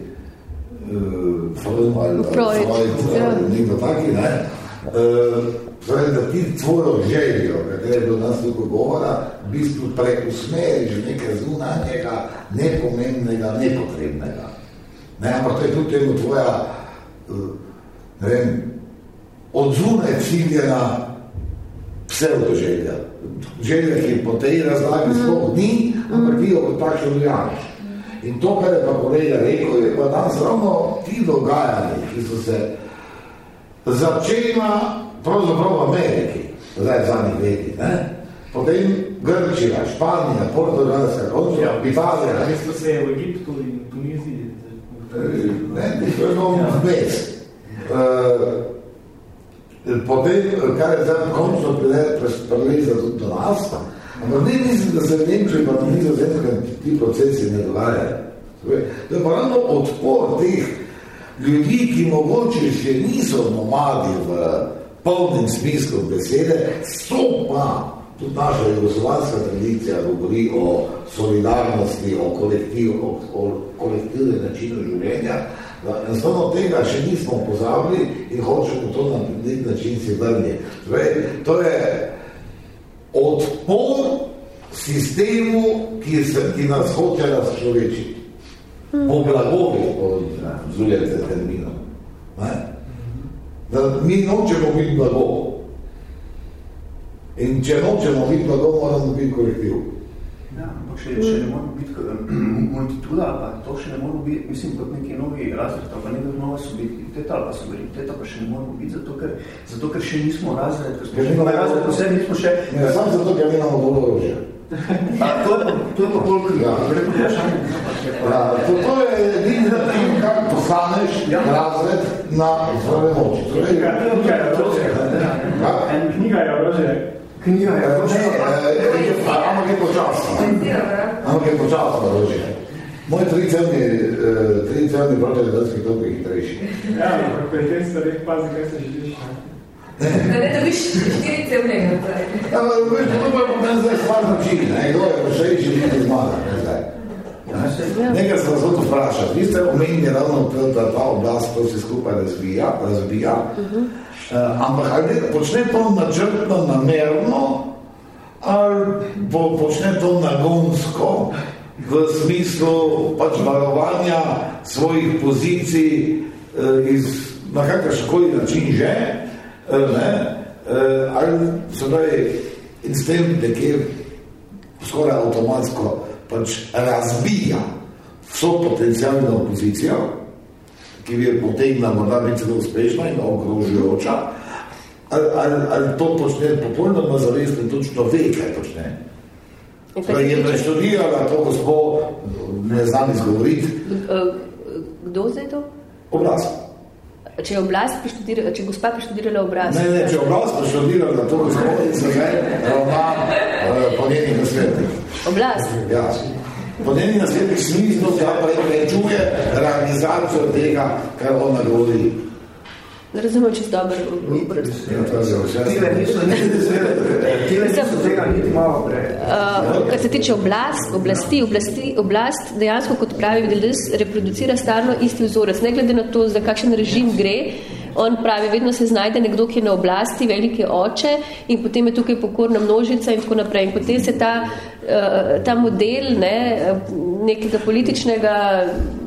Freud ali Freud, Freud, ja. nekdo taki, ne? E, Torej, da ti tvojo željo, katero je bilo nas tukaj govora, v bistvu preusmeriš nekaj zunanjega, nepomembnega, nepotrebnega. Ne, ampak to je tudi eno tvoja, eh, ne vem, od zunaj ciljena pseudoželja. Želja, ki po tej razlagi sploh ni, ampak ti jo kot takšno dojameš. In to, kar je pa kolega rekel, je pa danes ravno ti dogajanji, ki so se začela pravzaprav v Ameriki, zdaj v zadnjih letih, ne? potem Grčija, Španija, Portugalska, končno, ja. Italija, ne? Mesto se je v Egiptu in Tuniziji. ne, to je bilo vmes. Uh, potem, kar je zdaj končno preleza tudi do nas, ampak ne mislim, da se v Nemčiji pa na nizozemskem ti procesi ne dogajajo. To je pa ravno odpor teh ljudi, ki mogoče še niso nomadi v polnem smislu besede, so pa tudi naša jugoslovanska tradicija govori o solidarnosti, o kolektivu, o, o kolektivnem načinu življenja, enostavno tega še nismo pozabili in hočemo to na nek način si vrniti. Torej, to je odpor sistemu, ki, se, ki nas hoče razčlovečiti. Po blagovih, po zujete terminom. Ne? Da mi nočemo biti blago. In če nočemo biti blago, moramo biti kolektiv. Ja, ampak še, še ne moramo biti multituda, pa to še ne moramo biti, mislim, kot neki novi razred, pa nekaj nova subjektiviteta, ali pa subjektiviteta pa še ne moramo biti, zato ker, zato, ker še nismo razred, ker smo še nimamo- razred, posebej nismo še... Ne, samo zato, ker imamo dobro orožje. A, to je pa, to je pa bolj pa- Ja, to, to je edini način, kako postaneš Ja. razred na zdrave moči. Torej, Knjiga, knjiga je orožje. Ja. Knjiga je orožje. Knjiga je, Eh, orožje. Ne, eh, ampak je počasno. Ampak je počasno orožje. Moj tricelni, eh, tricelni protiletalski top je hitrejši. Ja, ampak pri teh stvareh pazi, kaj se želiš. Da ne dobiš štiri cevnega. Ja, ampak veš, to pa je potem zdaj stvar način, ne, kdo je pošejši, nekaj zmaga, ne, zdaj. Nekaj se vas hotel vprašati. Vi ste omenili ravno to, da ta oblast to vse skupaj razvija, razbija. Uh, ampak ali počne to načrtno, namerno, ali po, počne to nagonsko v smislu pač varovanja svojih pozicij uh, iz, na kakrškoli način že, uh, ne, uh, ali se pravi, in s tem nekje skoraj avtomatsko pač razbija so potencijalna opozicija, ki bi je potegnila morda biti celo uspešna in okrožujoča, ali, ali, ali to počne popolnoma zavestno in točno ve, kaj počne. Torej je preštudirala to gospod, ne znam izgovoriti. Kdo zdaj to? Oblast. Če je oblast preštudirala, če je gospa preštudirala oblast? Ne, ne, če je oblast preštudirala to gospod in se zdaj ravna uh, po njenih naslednik. Oblast? Ja. Po njenih naslednik smislu, da prečuje realizacijo tega, kar ona govori. Ne razumem čist dober obraz. Tile niso, tega niti malo pre. Uh, kar se tiče oblast, oblasti, oblasti, oblast dejansko, kot pravi Videldes, reproducira stalno isti vzorec. Ne glede na to, za kakšen režim gre, on pravi, vedno se znajde nekdo, ki je na oblasti, velike oče in potem je tukaj pokorna množica in tako naprej. In potem se ta, uh, ta model ne, nekega političnega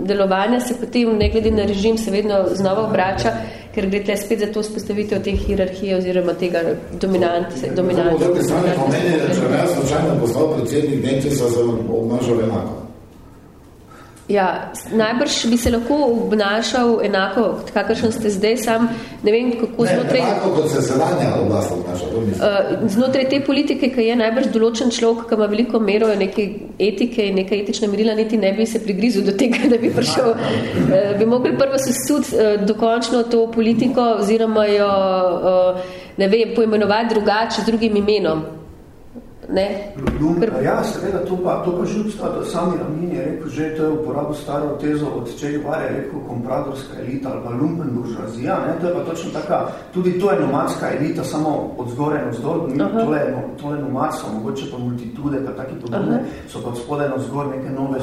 delovanja se potem, ne glede na režim, se vedno znova obrača ker gre tle spet za to spostavitev te hierarhije oziroma tega dominante. dominante. Po drugi strani pomeni, da če jaz slučajno postal predsednik Nemčesa, se obnašal enako. Ja, najbrž bi se lahko obnašal enako, kakršen ste zdaj, sam ne vem, kako ne, znotraj... enako, kot se sedanja oblast obnaša, to mislim. Uh, znotraj te politike, ki je najbrž določen človek, ki ima veliko mero neke etike in neka etična merila, niti ne bi se prigrizil do tega, da bi prišel, uh, bi mogli prvo sesud uh, dokončno to politiko oziroma jo, uh, ne vem, poimenovati drugače z drugim imenom. Ne? Lumpen, ja, seveda, to pa, to pa že obstaja, da sami Ramin je rekel, že to je uporabil staro tezo od Če Guevara je rekel kompradorska elita ali pa lumpen buržuazija, ne, to je pa točno taka, tudi to je nomadska elita, samo od zgore in vzdolj, to je, to je nomadstvo, mogoče pa multitude, pa taki podobne, Aha. so pa od spodaj na vzgor neke nove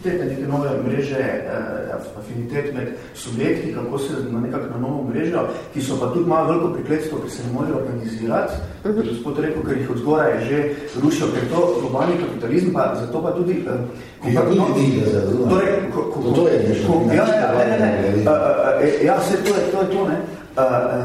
subjektitete, neke nove mreže, eh, afinitet med subjekti, kako se na nekak na novo mrežo, ki so pa tudi malo veliko prikletstvo, ki se ne morejo organizirati, uh -huh. gospod rekel, ker jih od zgora je že rušil, ker to globalni kapitalizm, pa zato pa tudi... Uh, ja, tudi ni, torej, ko, ko, ko, to je nešto. Ja, ja, ne, ne, ne. Uh, uh, ja, vse to je to, je to ne. Uh,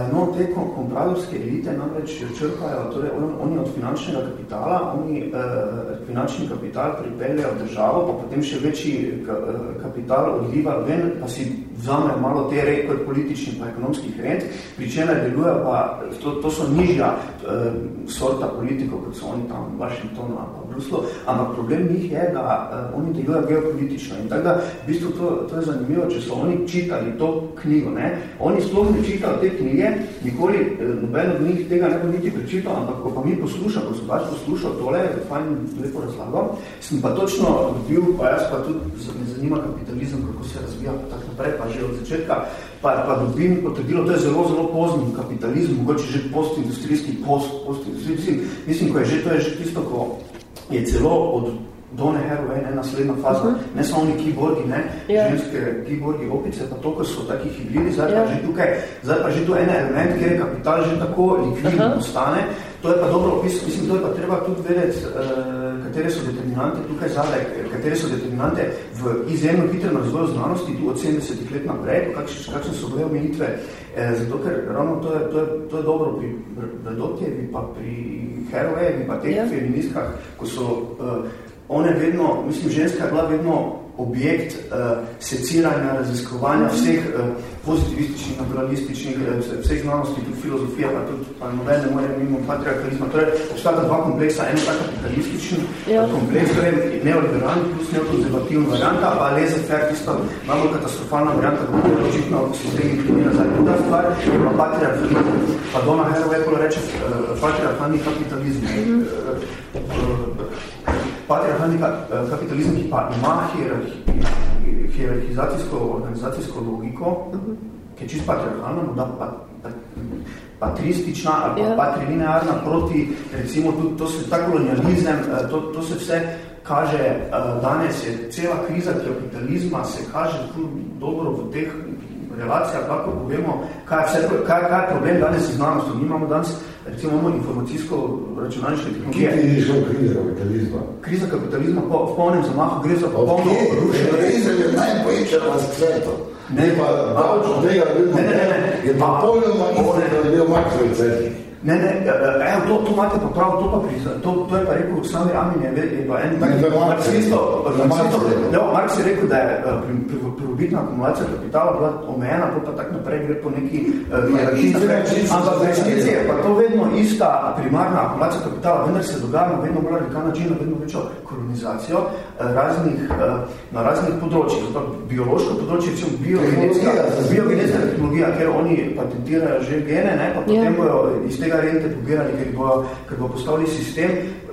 no, te kompradorske elite namreč črpajo, torej on, oni od finančnega kapitala, oni uh, finančni kapital pripeljajo v državo, pa potem še večji ka, kapital odliva ven, pa si vzamejo malo te rej kot politični pa ekonomskih rent, pri čemer delujejo pa, to, to so nižja uh, sorta politikov, kot so oni tam v Washingtonu ali pa v Bruslu, ampak problem njih je, da uh, oni delujejo geopolitično. In tako da, v bistvu to, to je zanimivo, če so oni čitali to knjigo, ne, oni sploh ne čitali te knjige, nikoli noben od njih tega ne bo niti prečital, ampak ko pa mi poslušal, ko sem pač poslušal tole, fajn lepo razlagal, sem pa točno bil, pa jaz pa tudi me zanima kapitalizem, kako se razvija, pa tak naprej, pa že od začetka, pa, pa dobim potrdilo, to je zelo, zelo pozni kapitalizm, mogoče že postindustrijski, post, postindustrijski, mislim, ko je že, to je že tisto, ko je celo od Done Haraway, ne, naslednja faza, uh -huh. ne samo oni kiborgi, ne, yeah. Ja. ženske kiborgi, opice, pa to, ko so taki hibridi, zdaj yeah. pa ja. že tukaj, zdaj pa že to en element, kjer je kapital že tako likvidno uh -huh. postane, to je pa dobro opis, mislim, to je pa treba tudi vedeti, uh, katere so determinante tukaj zadaj, katere so determinante v izjemno hitrem razvoju znanosti, tu od 70 let naprej, kakšne, kakšne so bile omenitve, eh, zato ker ravno to je, to je, to je dobro pri Bredotjevi, pa pri Haraway, pa teh yeah. feministkah, ko so uh, one vedno, mislim, ženska je bila vedno objekt uh, seciranja, raziskovanja vseh uh, pozitivističnih, naturalističnih, uh, vseh znanosti, tudi filozofija, pa tudi pa noben ne more mimo patriarkalizma. Torej, obstajata dva kompleksa, eno ta kapitalistični ja. kompleks, torej neoliberalni plus neokonzervativna varianta, pa fer, tista najbolj katastrofalna varianta, kako je očitno sistemi klonina za druga stvar, pa patriarkalizm, pa Dona Haraway reče uh, patriarkalni kapitalizm. Mm -hmm. uh, uh, patriarhalni kapitalizem, ki pa ima hierarhizacijsko, organizacijsko logiko, ki je čist patriarhalna, da pa, pa, patristična ali pa ja. patrilinearna proti, recimo, tudi, to se ta kolonializem, eh, to, to se vse kaže, eh, danes je cela kriza kapitalizma, se kaže dobro v teh relacijah, lahko povemo, kaj, vse, kaj, kaj je problem danes z znanostjo. Mi imamo danes recimo imamo informacijsko računalniške tehnologije. Kje je šel kriza kapitalizma? Kriza kapitalizma po, v polnem zamahu gre za popolno rušenje. Kriza je najpoječena na svetu. Ne, pa davč od tega, ne, ne, ne, ne, je pa polno na iste, da je bil makro v Ne, ne, evo, to, to imate pa prav, to pa priza, to, to je pa rekel sami Amin, je, je pa en marksisto, Marks je rekel, da je prvobitna akumulacija kapitala bila omejena, pa tak naprej gre po neki hierarhiji, ampak v resnici je pa to vedno ista primarna akumulacija kapitala, vendar se dogaja na vedno bolj radikalna način, na vedno večjo kolonizacijo raznih, na raznih področjih, biološko področje, recimo biogenetska, biogenetska tehnologija, ker oni patentirajo že gene, ne, pa potem bojo iz tega rente pobirali, ker bo, ker bo postavili sistem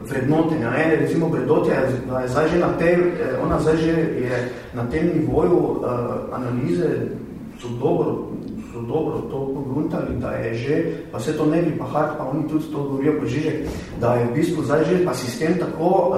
vrednotenja. Ne? Recimo vrednotja je zdaj že na tem, eh, ona zdaj že je na tem nivoju uh, analize so dobro, so dobro to pogruntali, da je že, pa se to ne bi pa hard, pa oni tudi to govorijo po Žižek, da je v bistvu zdaj že pa sistem tako uh,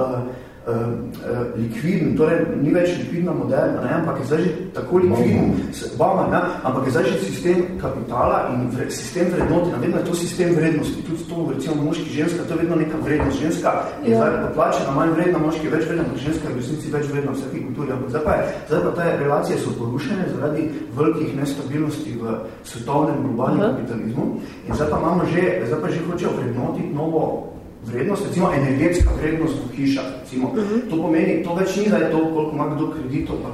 likviden, torej ni več likvidna moderna, ne, ampak je zdaj že tako likviden, bama, ne, ampak je zdaj že sistem kapitala in vre, sistem vrednoti, na vedno je to sistem vrednosti, tudi to, recimo moški, ženska, to je vedno neka vrednost, ženska je ja. zdaj poplačena, manj vredna, moški je več vredna, ampak ženska je v resnici več vredna v vsaki kulturi, ampak zdaj pa, je, zdaj pa te relacije so porušene zaradi velikih nestabilnosti v svetovnem globalnem uh -huh. kapitalizmu. In zdaj pa imamo že, zdaj pa že hočejo vrednotiti novo vrednost, recimo energetska vrednost v hišah, recimo. Uh -huh. To pomeni, to več ni, da je to, koliko ima kdo kreditov, pa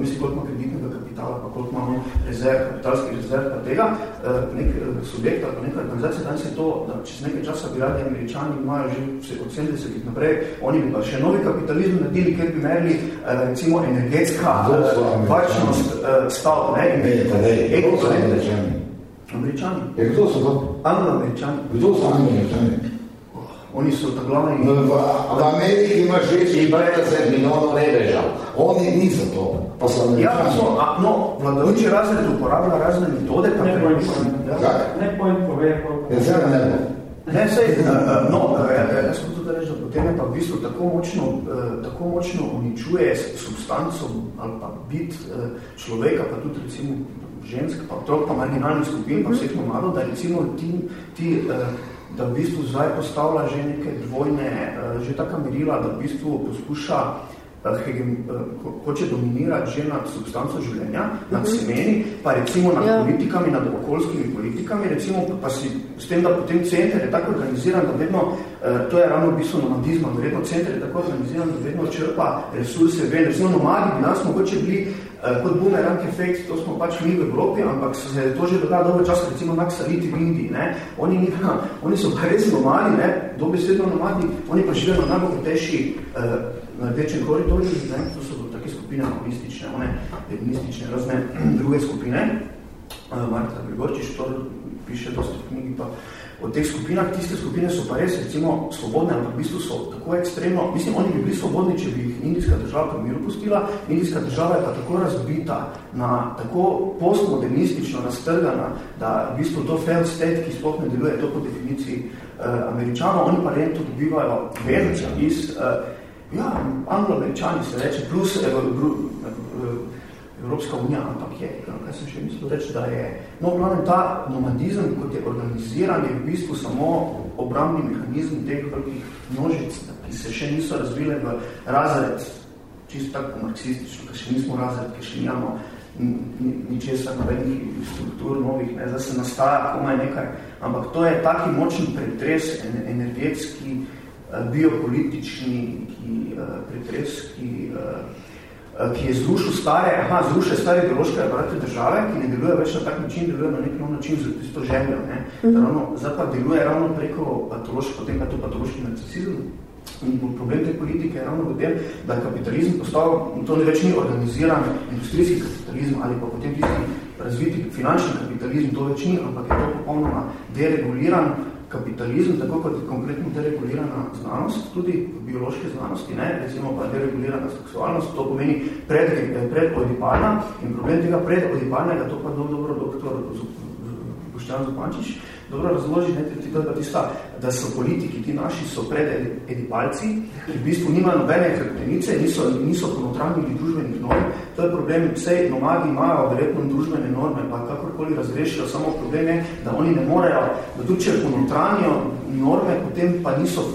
misli, koliko ima kreditnega kapitala, pa koliko imamo rezerv, kapitalskih rezerv, pa tega, eh, nek eh, subjekt ali neka organizacija, danes je to, da čez nekaj časa bi radi američani imajo že od 70 naprej, oni bi pa še novi kapitalizm naredili, ker bi merili, eh, recimo, energetska varčnost stav, ne, in američani. Američani. Ja, kdo so to? Anglo-američani. Kdo so anglo-američani? Oni so ta glavni... V, v, v Ameriki ima že 50 milijonov reveža. Oni niso to. Pa so ja, so, a, no, vladajoči razred uporablja razne metode, pa ne point, ja. ne point pove, ja, ne, ne. Ne, sej, no, jaz sem tudi reči, da potem je pa v bistvu tako močno, tako močno uničuje substanco ali pa bit človeka, pa tudi recimo žensk, pa otrok, pa marginalnih skupin, pa vseh nomadov, da recimo ti, ti da v bistvu zdaj postavlja že neke dvojne, eh, že taka merila, da v bistvu poskuša hegem, eh, hoče dominirati že nad substanco življenja, nad mhm. semeni, pa recimo nad ja. politikami, nad okoljskimi politikami, recimo pa si s tem, da potem center je tako organiziran, da vedno, eh, to je ravno v bistvu nomadizma, da vedno center je tako organiziran, da vedno črpa resurse ven. Recimo nomadi bi nas mogoče bili kot boomerang efekt, to smo pač mi v Evropi, ampak se je to že dogaja dolgo časa, recimo naksaliti v Indiji, ne? Oni, ni, oni so pa res nomadi, ne? dobesedno nomadi, oni pa živijo na najbolj na rdečem koridorju, ne, to so take skupine humanistične, one humanistične razne druge skupine. Marta Grigorčič to piše dosti v knjigi pa o teh skupinah. Tiste skupine so pa res recimo svobodne, ampak v bistvu so tako ekstremno, mislim, oni bi bili svobodni, če bi jih indijska država po miru pustila. Indijska država je pa tako razbita, na tako postmodernistično raztrgana, da v bistvu to failed state, ki sploh ne deluje, to po definiciji uh, američanov, oni pa rento dobivajo več iz uh, Ja, anglo-američani se reče, plus Evropska unija, ampak je, kaj sem še mislil reči, da je, no, glavnem, ta nomadizem, kot je organiziran, je v bistvu samo obrambni mehanizm teh velikih množic, ki se še niso razvile v razred, čisto tako marksistično, ker še nismo razred, ker še nimamo ničesar nobenih struktur novih, ne, zdaj se nastaja komaj nekaj, ampak to je taki močen pretres energetski, biopolitični ki, uh, pretres, ki, uh, ki je zrušil stare, aha, zrušil stare ideološke aparate države, ki ne deluje več na tak način, deluje na nek nov način za tisto željo. Ne? Mm -hmm. ravno, zdaj pa deluje ravno preko patološki, potem pa to patološki narcisizm. In problem te politike je ravno v tem, da je kapitalizm postal, to ne več ni organiziran industrijski kapitalizm ali pa potem tisti razviti finančni kapitalizm, to več ni, ampak je to popolnoma dereguliran, kapitalizem, tako kot je konkretno deregulirana znanost, tudi biološke znanosti, ne, recimo pa deregulirana seksualnost, to pomeni pred, predodipalna in problem tega predodipalnega, to pa dobro doktor Boštjan Zupančič, dobro razloži, ne, da, tista, da so politiki, ti naši so prededipalci, ki v bistvu nimajo nobene hrbtenice, niso, niso ponotranjili družbenih norm. To je problem, vse nomadi imajo verjetno družbene norme, pa kakorkoli razrešijo, samo problem je, da oni ne morejo, da tudi če ponotranjijo norme, potem pa, niso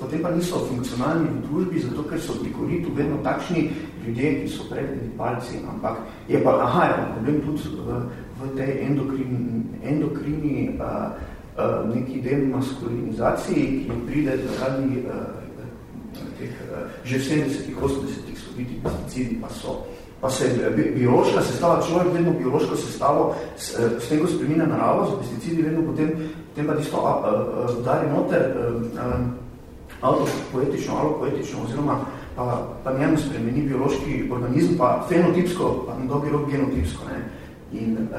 potem pa niso funkcionalni v družbi, zato ker so pri koritu vedno takšni ljudje, ki so prededipalci, ampak je pa, aha, je pa problem tudi v, tej endokrini, endokrini uh, neki demaskulinizaciji, ki pride zaradi teh že 70-ih, 80-ih stopiti pesticidi pa so. Pa se biološka sestava, človek vedno biološko sestavo, s, s tem, ko spreminja naravo, z pesticidi vedno potem, potem pa tisto dali noter autopoetično, alopoetično, oziroma pa, pa njemu spremeni biološki organizm, pa fenotipsko, pa na dobi rok genotipsko. Ne. In uh,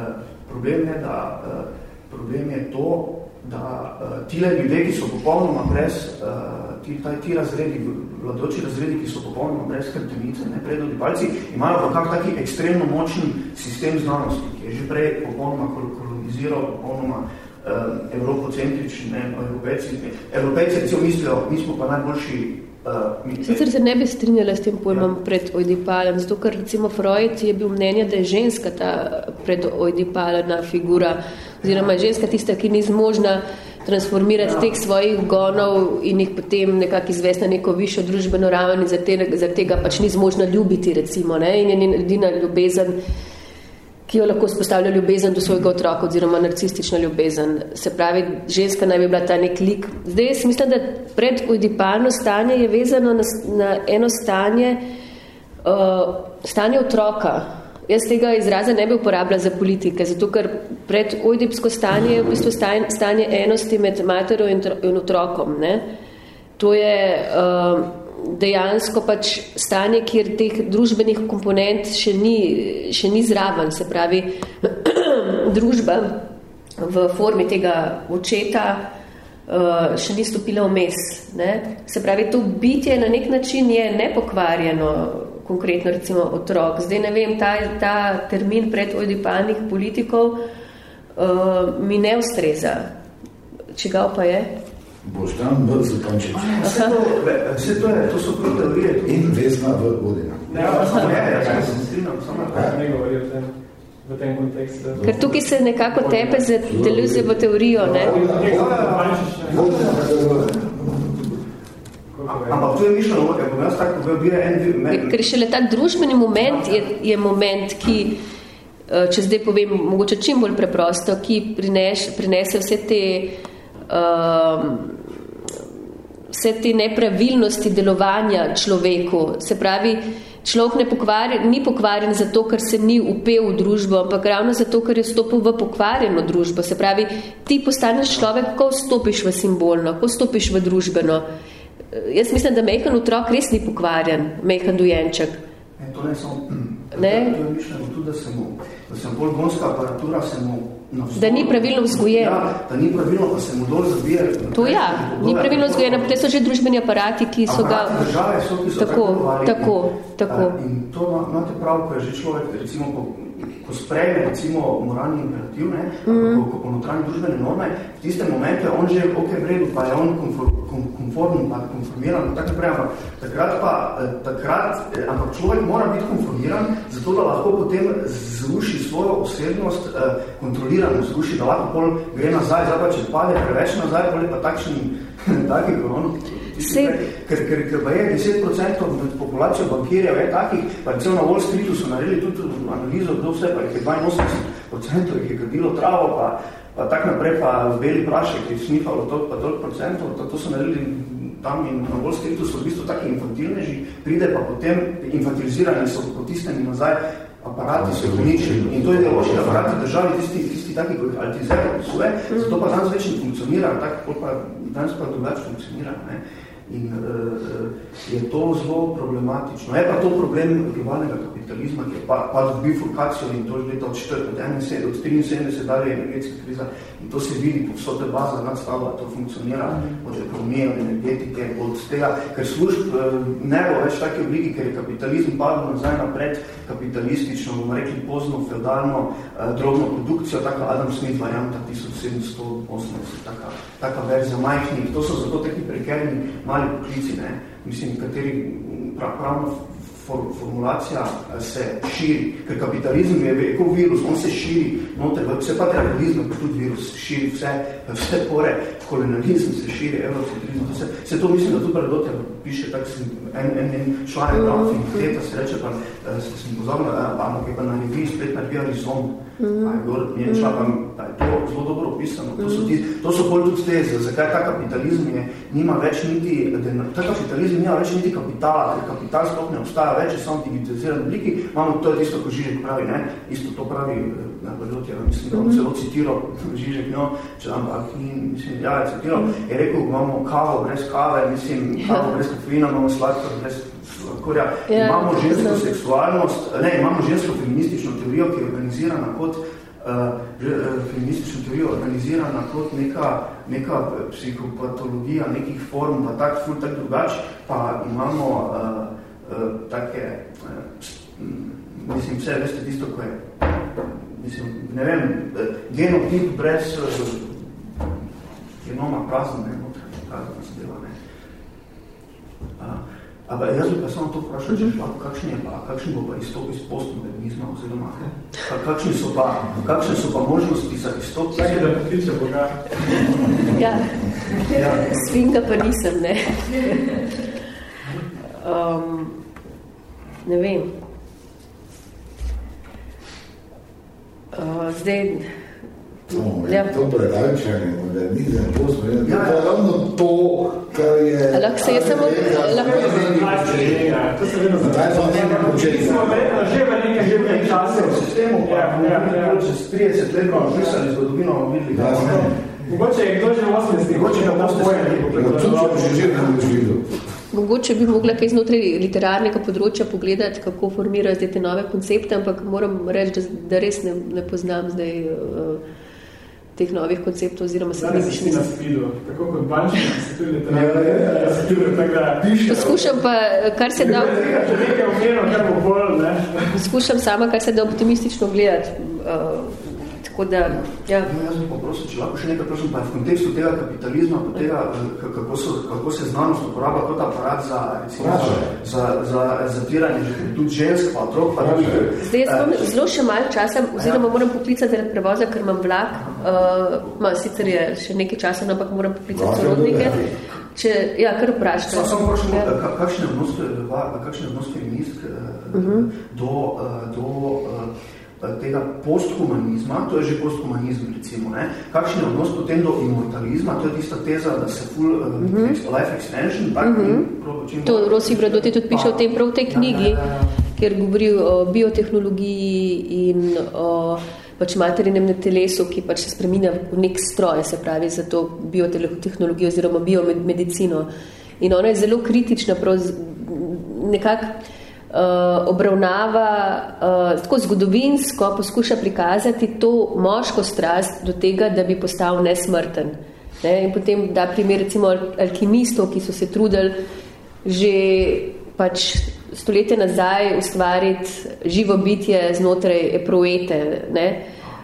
problem je, da uh, problem je to, da uh, tile ljudje, ki so popolnoma brez, uh, ti, taj, ti razredi, vladoči razredi, ki so popolnoma brez krtenice, ne predodi palci, imajo pa kak taki ekstremno močni sistem znanosti, ki je že prej popolnoma koloniziral, popolnoma uh, evropocentrični, ne, evropejci. Evropejci recimo mislijo, mi smo pa najboljši Uh, Sicer se ne bi strinjala s tem pojmom ja. pred oidipalen, zato ker recimo Freud je bil mnenja, da je ženska ta pred oidipalena figura, oziroma je ženska tista, ki ni zmožna transformirati ja. teh svojih gonov in jih potem nekako izvesti na neko višjo družbeno raven in zaradi tega pač ni zmožna ljubiti, recimo, ne? in je edina ljubezen, ki jo lahko spostavlja ljubezen do svojega otroka oziroma narcistična ljubezen. Se pravi, ženska naj bi bila ta nek lik. Zdaj, jaz mislim, da predoidipalno stanje je vezano na, na eno stanje, uh, stanje otroka. Jaz tega izraza ne bi uporabljala za politike, zato ker predoidipsko stanje je v bistvu stanje, stanje enosti med matero in, in otrokom. Ne? To je... Uh, dejansko pač stanje, kjer teh družbenih komponent še ni, še ni zraven, se pravi, družba v formi tega očeta uh, še ni stopila vmes. Ne? Se pravi, to bitje na nek način je nepokvarjeno, konkretno recimo otrok. Zdaj ne vem, ta, ta termin pred ojdipalnih politikov uh, mi ne ustreza. Čigav pa je? Boštjan v zakončič. Vse to je, to so prav teorije. In Vesna v Vodina. Ja, samo je, ja, sem strinam, samo. Ne govori o tem. V tem kontekstu. Ker tukaj se nekako tepe za deluzijo v teorijo, ne? Ampak to je mišljeno, ker bom jaz tako povedal, en... Ker šele ta družbeni moment je, je moment, ki, eh, če zdaj povem, mogoče čim bolj preprosto, ki prineš, prinese vse te um, vse te nepravilnosti delovanja človeku. Se pravi, človek ne pokvari, ni pokvarjen zato, ker se ni upel v družbo, ampak ravno zato, ker je stopil v pokvarjeno družbo. Se pravi, ti postaneš človek, ko stopiš v simbolno, ko stopiš v družbeno. Jaz mislim, da mehen otrok res ni pokvarjen, mehen dojenček. Ne, to ne samo, ne? to je mišljeno tudi, da sem, da sem bolj gonska aparatura, sem Da ni pravilno vzgojen. Ja, da ni pravilno, pa se mu dol zabije. To ja, ni pravilno vzgojen, te so že družbeni aparati, ki so ga... Države so, ki so tako, tako, tako. In to imate prav, ko je že človek, recimo, ko, ko sprejme, recimo, moralni imperativ, ne, mm. ko, ko ponotranje družbene norme, v tiste momente on že ok v redu, pa je on konformen, pa konformiran, tako naprej, ampak takrat pa, eh, takrat, eh, ampak človek mora biti konformiran, zato da lahko potem zruši svojo osebnost, eh, kontrolirano zruši, da lahko pol gre nazaj, zdaj pa če pade preveč nazaj, pol je pa takšni, taki, on, ker, ker, ker pa je 10% med populacijo bankirjev je takih, pa recimo na Wall Streetu so naredili tudi analizo, kdo vse, pa jih je 82% jih je kadilo travo, pa, pa tak naprej pa beli prašek, je snifalo toliko pa toliko procentov, to, to so naredili tam in na Wall Streetu so v bistvu taki infantilneži, pride pa potem infantilizirani so potisneni nazaj, aparati so uničeni in to je ideološki aparati državi, tisti, tisti taki, kot Altizer opisuje, zato pa danes več ne funkcionira, tako pa danes pa drugače funkcionira. Ne? In uh, je to zelo problematično. Je pa to problem globalnega kapitalizma, ki je pa, pa z bifurkacijo in to že leta od 4, od 71, od 73 dalje energetska kriza in to se vidi, po vso te baza nadstavlja, to funkcionira od ekonomije, od energetike, od tega, ker služb uh, ne bo več take obliki, ker je kapitalizm padel nazaj napred kapitalistično, bomo rekli pozno, feudalno, uh, drobno produkcijo, taka Adam Smith varianta 1780, taka, taka verzija majhnih, to so zato taki prekerni mali poklici, ne? mislim, kateri prav, pravno for, formulacija eh, se širi, ker kapitalizm je kot virus, on se širi noter, vse patriarkalizm, kot tudi virus, širi vse, vse pore, kolonializm se širi, evropski se, se to mislim, da tudi predote piše, tak sem, en, en, en članek, mm -hmm. finiteta, se reče pa, eh, se sem pozoril, da je pa na reviji spet naredila rizom, Mm -hmm. je, šla, pa, je to zelo dobro opisano. To so, ti, to so bolj tudi teze, zakaj ta kapitalizm je, nima več niti, ta kapitalizm nima več niti kapitala, ker kapital sploh ne obstaja več, je samo digitaliziran obliki, imamo to je tisto, ko Žižek pravi, ne? isto to pravi, ne, Baljot, ja, mislim, da on celo citiral Žižek, no, če ampak in, mislim, ja, je citiral, je rekel, imamo kavo brez kave, mislim, kavo brez kafeina, imamo sladkor brez Korja, ja, imamo žensko znam. seksualnost, ne, imamo žensko feministično teorijo, ki je organizirana kot uh, feministično teorijo organizirana kot neka, neka psihopatologija nekih form, pa tak, ful, tak drugač, pa imamo uh, uh, take, uh, mislim, vse, veste, tisto, ko je, mislim, ne vem, genotip brez uh, genoma prazno, ne, notra, prazno se dela, ne. Uh, Ampak jaz bi pa samo to vprašal, če šla, kakšen je pa, kakšen bo pa izstop iz postmodernizma oziroma, kakšni so pa, kakšne so pa možnosti za izstop? Kaj je, da pokliče Boga? Ja, ja. svinga pa nisem, ne. Um, ne vem. Uh, zdaj, No, ja. To predavčanje, modernizem, to smo jedli. Ja, ja. ravno to, kar je... Lahko se je samo... Lahko se je To se vedno zdaj smo nekaj počeli. Smo verjetno že v nekaj že v nekaj čase v sistemu, pa ja, ja, ja. čez 30 let pa pisali zgodovino o vidli. Ja, Mogoče je kdo že v 80. Mogoče je kdo že v 80. Mogoče bi mogla kaj znotraj literarnega področja pogledati, kako formirajo zdaj te nove koncepte, ampak moram reči, da, da res ne, ne poznam zdaj uh, teh novih konceptov oziroma se ne. Zdaj si na tako kot bančina, se tudi literarno, ja, ja, ja, se tudi tako da piše. Poskušam pa, kar se da... Poskušam sama, kar se da optimistično gledati. Uh, tako da, ja. No, jaz bi poprosil, če lahko še nekaj prosim, pa v kontekstu tega kapitalizma, pa tega, eh, kako, so, kako se znanost uporablja kot aparat za, recimo, za, za zatiranje tudi žensk, pa otrok, pa tudi... Zdaj, jaz imam eh, zelo še malo časa, oziroma ja. moram poklicati zaradi prevoza, ker imam vlak, uh, ma, sicer je še nekaj časa, no, ampak moram poklicati sorodnike. Če, ja, kar vprašam. Samo sam vprašam, ja. kakšen je odnos, kakšen je odnos feminist uh, uh -huh. do, do uh, tega posthumanizma, to je že posthumanizm recimo, ne? kakšen je odnos potem do immortalizma, to je tista teza, da se full uh, mm -hmm. life extension, tak, mm -hmm. čim to Rosi Bradoti tudi piše o tem prav v tej knjigi, ja, ja, ja. kjer govori o biotehnologiji in o pač materinem telesu, ki pač se spreminja v nek stroj, se pravi za to biotehnologijo oziroma biomedicino. In ona je zelo kritična, prav nekako obravnava uh, tako zgodovinsko, poskuša prikazati to moško strast do tega, da bi postal nesmrten. Ne? In potem da primer recimo alkimistov, ki so se trudili že pač stoletje nazaj ustvariti živo bitje znotraj eproete. Ne?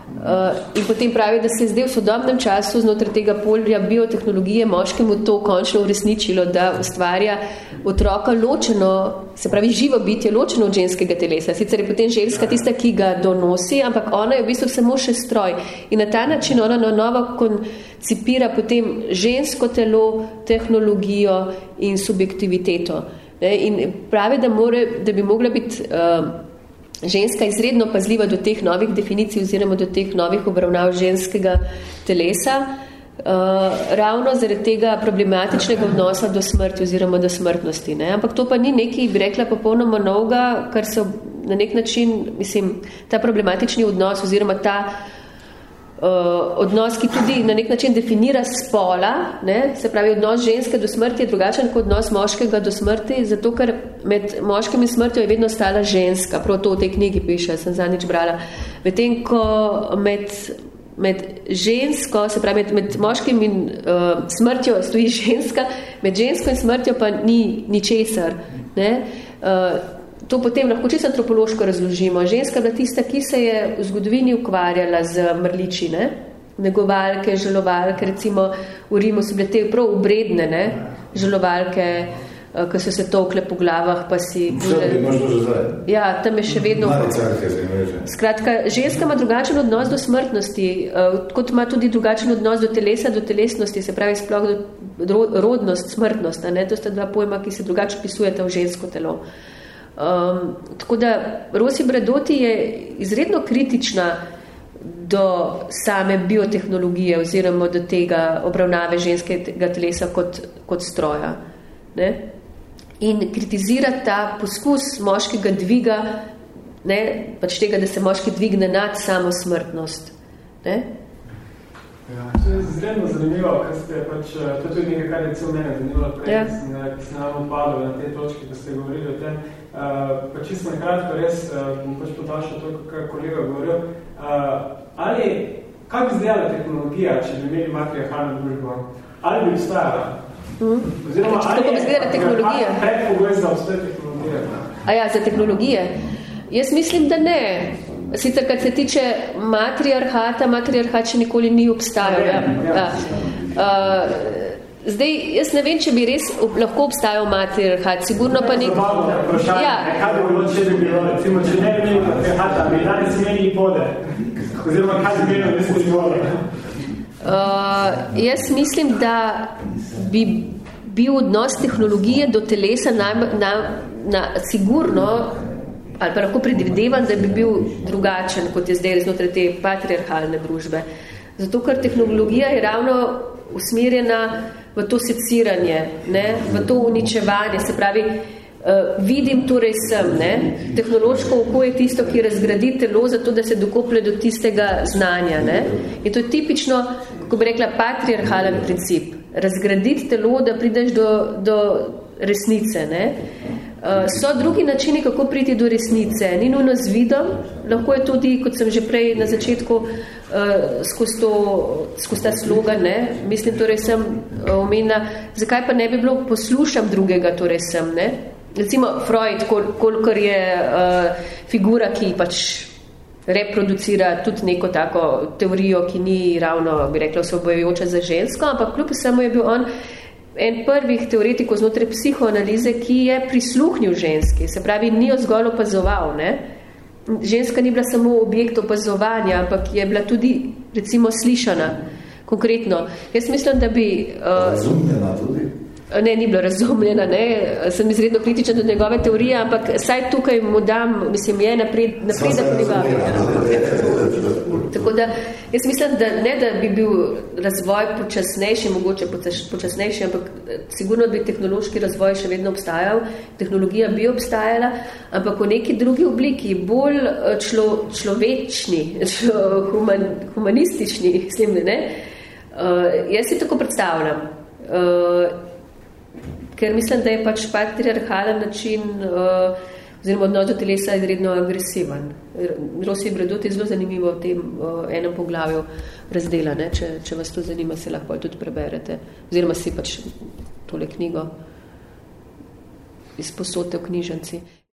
Uh, in potem pravi, da se je zdaj v sodobnem času znotraj tega polja biotehnologije moškemu to končno uresničilo, da ustvarja otroka ločeno, se pravi živo bitje, ločeno od ženskega telesa. Sicer je potem ženska tista, ki ga donosi, ampak ona je v bistvu samo še stroj. In na ta način ona na novo koncipira potem žensko telo, tehnologijo in subjektiviteto. In pravi, da, more, da bi mogla biti uh, ženska izredno pazljiva do teh novih definicij oziroma do teh novih obravnav ženskega telesa, uh, ravno zaradi tega problematičnega odnosa do smrti oziroma do smrtnosti. Ne? Ampak to pa ni nekaj, bi rekla, popolnoma novega, kar so na nek način, mislim, ta problematični odnos oziroma ta uh, odnos, ki tudi na nek način definira spola, ne? se pravi odnos ženske do smrti je drugačen kot odnos moškega do smrti, zato ker med moškim in smrtjo je vedno stala ženska, prav to v tej knjigi piše, sem zadnjič brala. Medtem, ko med, med žensko, se pravi med, med moškim in uh, smrtjo stoji ženska, med žensko in smrtjo pa ni ničesar. Ne? Uh, to potem lahko čisto antropološko razložimo. Ženska bila tista, ki se je v zgodovini ukvarjala z mrliči, ne? negovalke, želovalke, recimo v Rimu so bile te prav obredne, ne? želovalke, uh, ko so se tokle po glavah, pa si... Zdaj? Ja, tam je še vedno... Skratka, ženska ima drugačen odnos do smrtnosti, uh, kot ima tudi drugačen odnos do telesa, do telesnosti, se pravi sploh do rodnost, smrtnost. Ne? To sta dva pojma, ki se drugače pisujeta v žensko telo. Um, tako da Rosi Bradoti je izredno kritična do same biotehnologije oziroma do tega obravnave ženskega telesa kot, kot stroja. Ne? In kritizira ta poskus moškega dviga, ne? pač tega, da se moški dvigne nad samo smrtnost. Ne? Izredno zanimivo, ker ste pač, eh, to je tudi nekaj, kar je cel mene zanimalo prej, ja. ki sem, ki sem nam upadal na te točke, ko ste govorili o tem. Uh, pa čisto nekratko res, uh, bom pač podaljšal to, kar kolega govoril, uh, ali, kako bi zdajala tehnologija, če bi imeli matriarhalno družbo? Ali bi obstajala? Mm. Oziroma, ali kako bi zdajala tehnologija? Predpogoj za obstoj tehnologije? A ja, za tehnologije? Jaz mislim, da ne. Sicer, kad se tiče matriarhata, matriarhat še nikoli ni obstajal. Ja, ja. Uh, Zdaj, jaz ne vem, če bi res ob, lahko obstajal matriarhat, sigurno pa ni... Ja. Kaj bi bilo, če bi bilo, recimo, če ne bi imeli matriarhata, bi danes imeli vode? Oziroma, kaj bi bilo, ne smo vode? Uh, jaz mislim, da bi bil odnos tehnologije do telesa na, na, na sigurno, ali pa lahko predvidevam, da bi bil drugačen, kot je zdaj znotraj te patriarhalne družbe. Zato, ker tehnologija je ravno usmerjena v to seciranje, ne, v to uničevanje, se pravi, uh, vidim torej sem, ne, tehnološko oko je tisto, ki razgradi telo zato, da se dokople do tistega znanja, ne, in to je tipično, kako bi rekla, patriarhalen princip, razgraditi telo, da prideš do, do resnice, ne, Uh, so drugi načini, kako priti do resnice. Ni nujno z vidom, lahko je tudi, kot sem že prej na začetku, uh, skozi, to, skozi ta slogan, ne? mislim, torej sem uh, omenila, zakaj pa ne bi bilo poslušam drugega, torej sem, ne? recimo Freud, kol, kolikor je uh, figura, ki pač reproducira tudi neko tako teorijo, ki ni ravno, bi rekla, osvobojujoča za žensko, ampak kljub vsemu je bil on en prvih teoretikov znotraj psihoanalize, ki je prisluhnil ženski, se pravi, ni jo zgolj opazoval. Ne? Ženska ni bila samo objekt opazovanja, ampak je bila tudi, recimo, slišana. Konkretno. Jaz mislim, da bi... Uh, Razumljena tudi? Ne, ni bilo razumljena, ne. Sem izredno kritična do njegove teorije, ampak saj tukaj mu dam, mislim, je napred, napredek Tako da, jaz mislim, da ne, da bi bil razvoj počasnejši, mogoče počasnejši, ampak eh, sigurno bi tehnološki razvoj še vedno obstajal, tehnologija bi obstajala, ampak v neki drugi obliki, bolj eh, člo, človečni, člo, human, humanistični, mislim, ne, uh, jaz si tako predstavljam. Uh, ker mislim, da je pač patriarhalen način uh, oziroma odnos do telesa izredno agresiven. Rosi Bredot je zelo zanimivo v tem uh, enem poglavju razdela, ne? Če, če vas to zanima, se lahko tudi preberete. Oziroma si pač tole knjigo izposodite v knjižnici.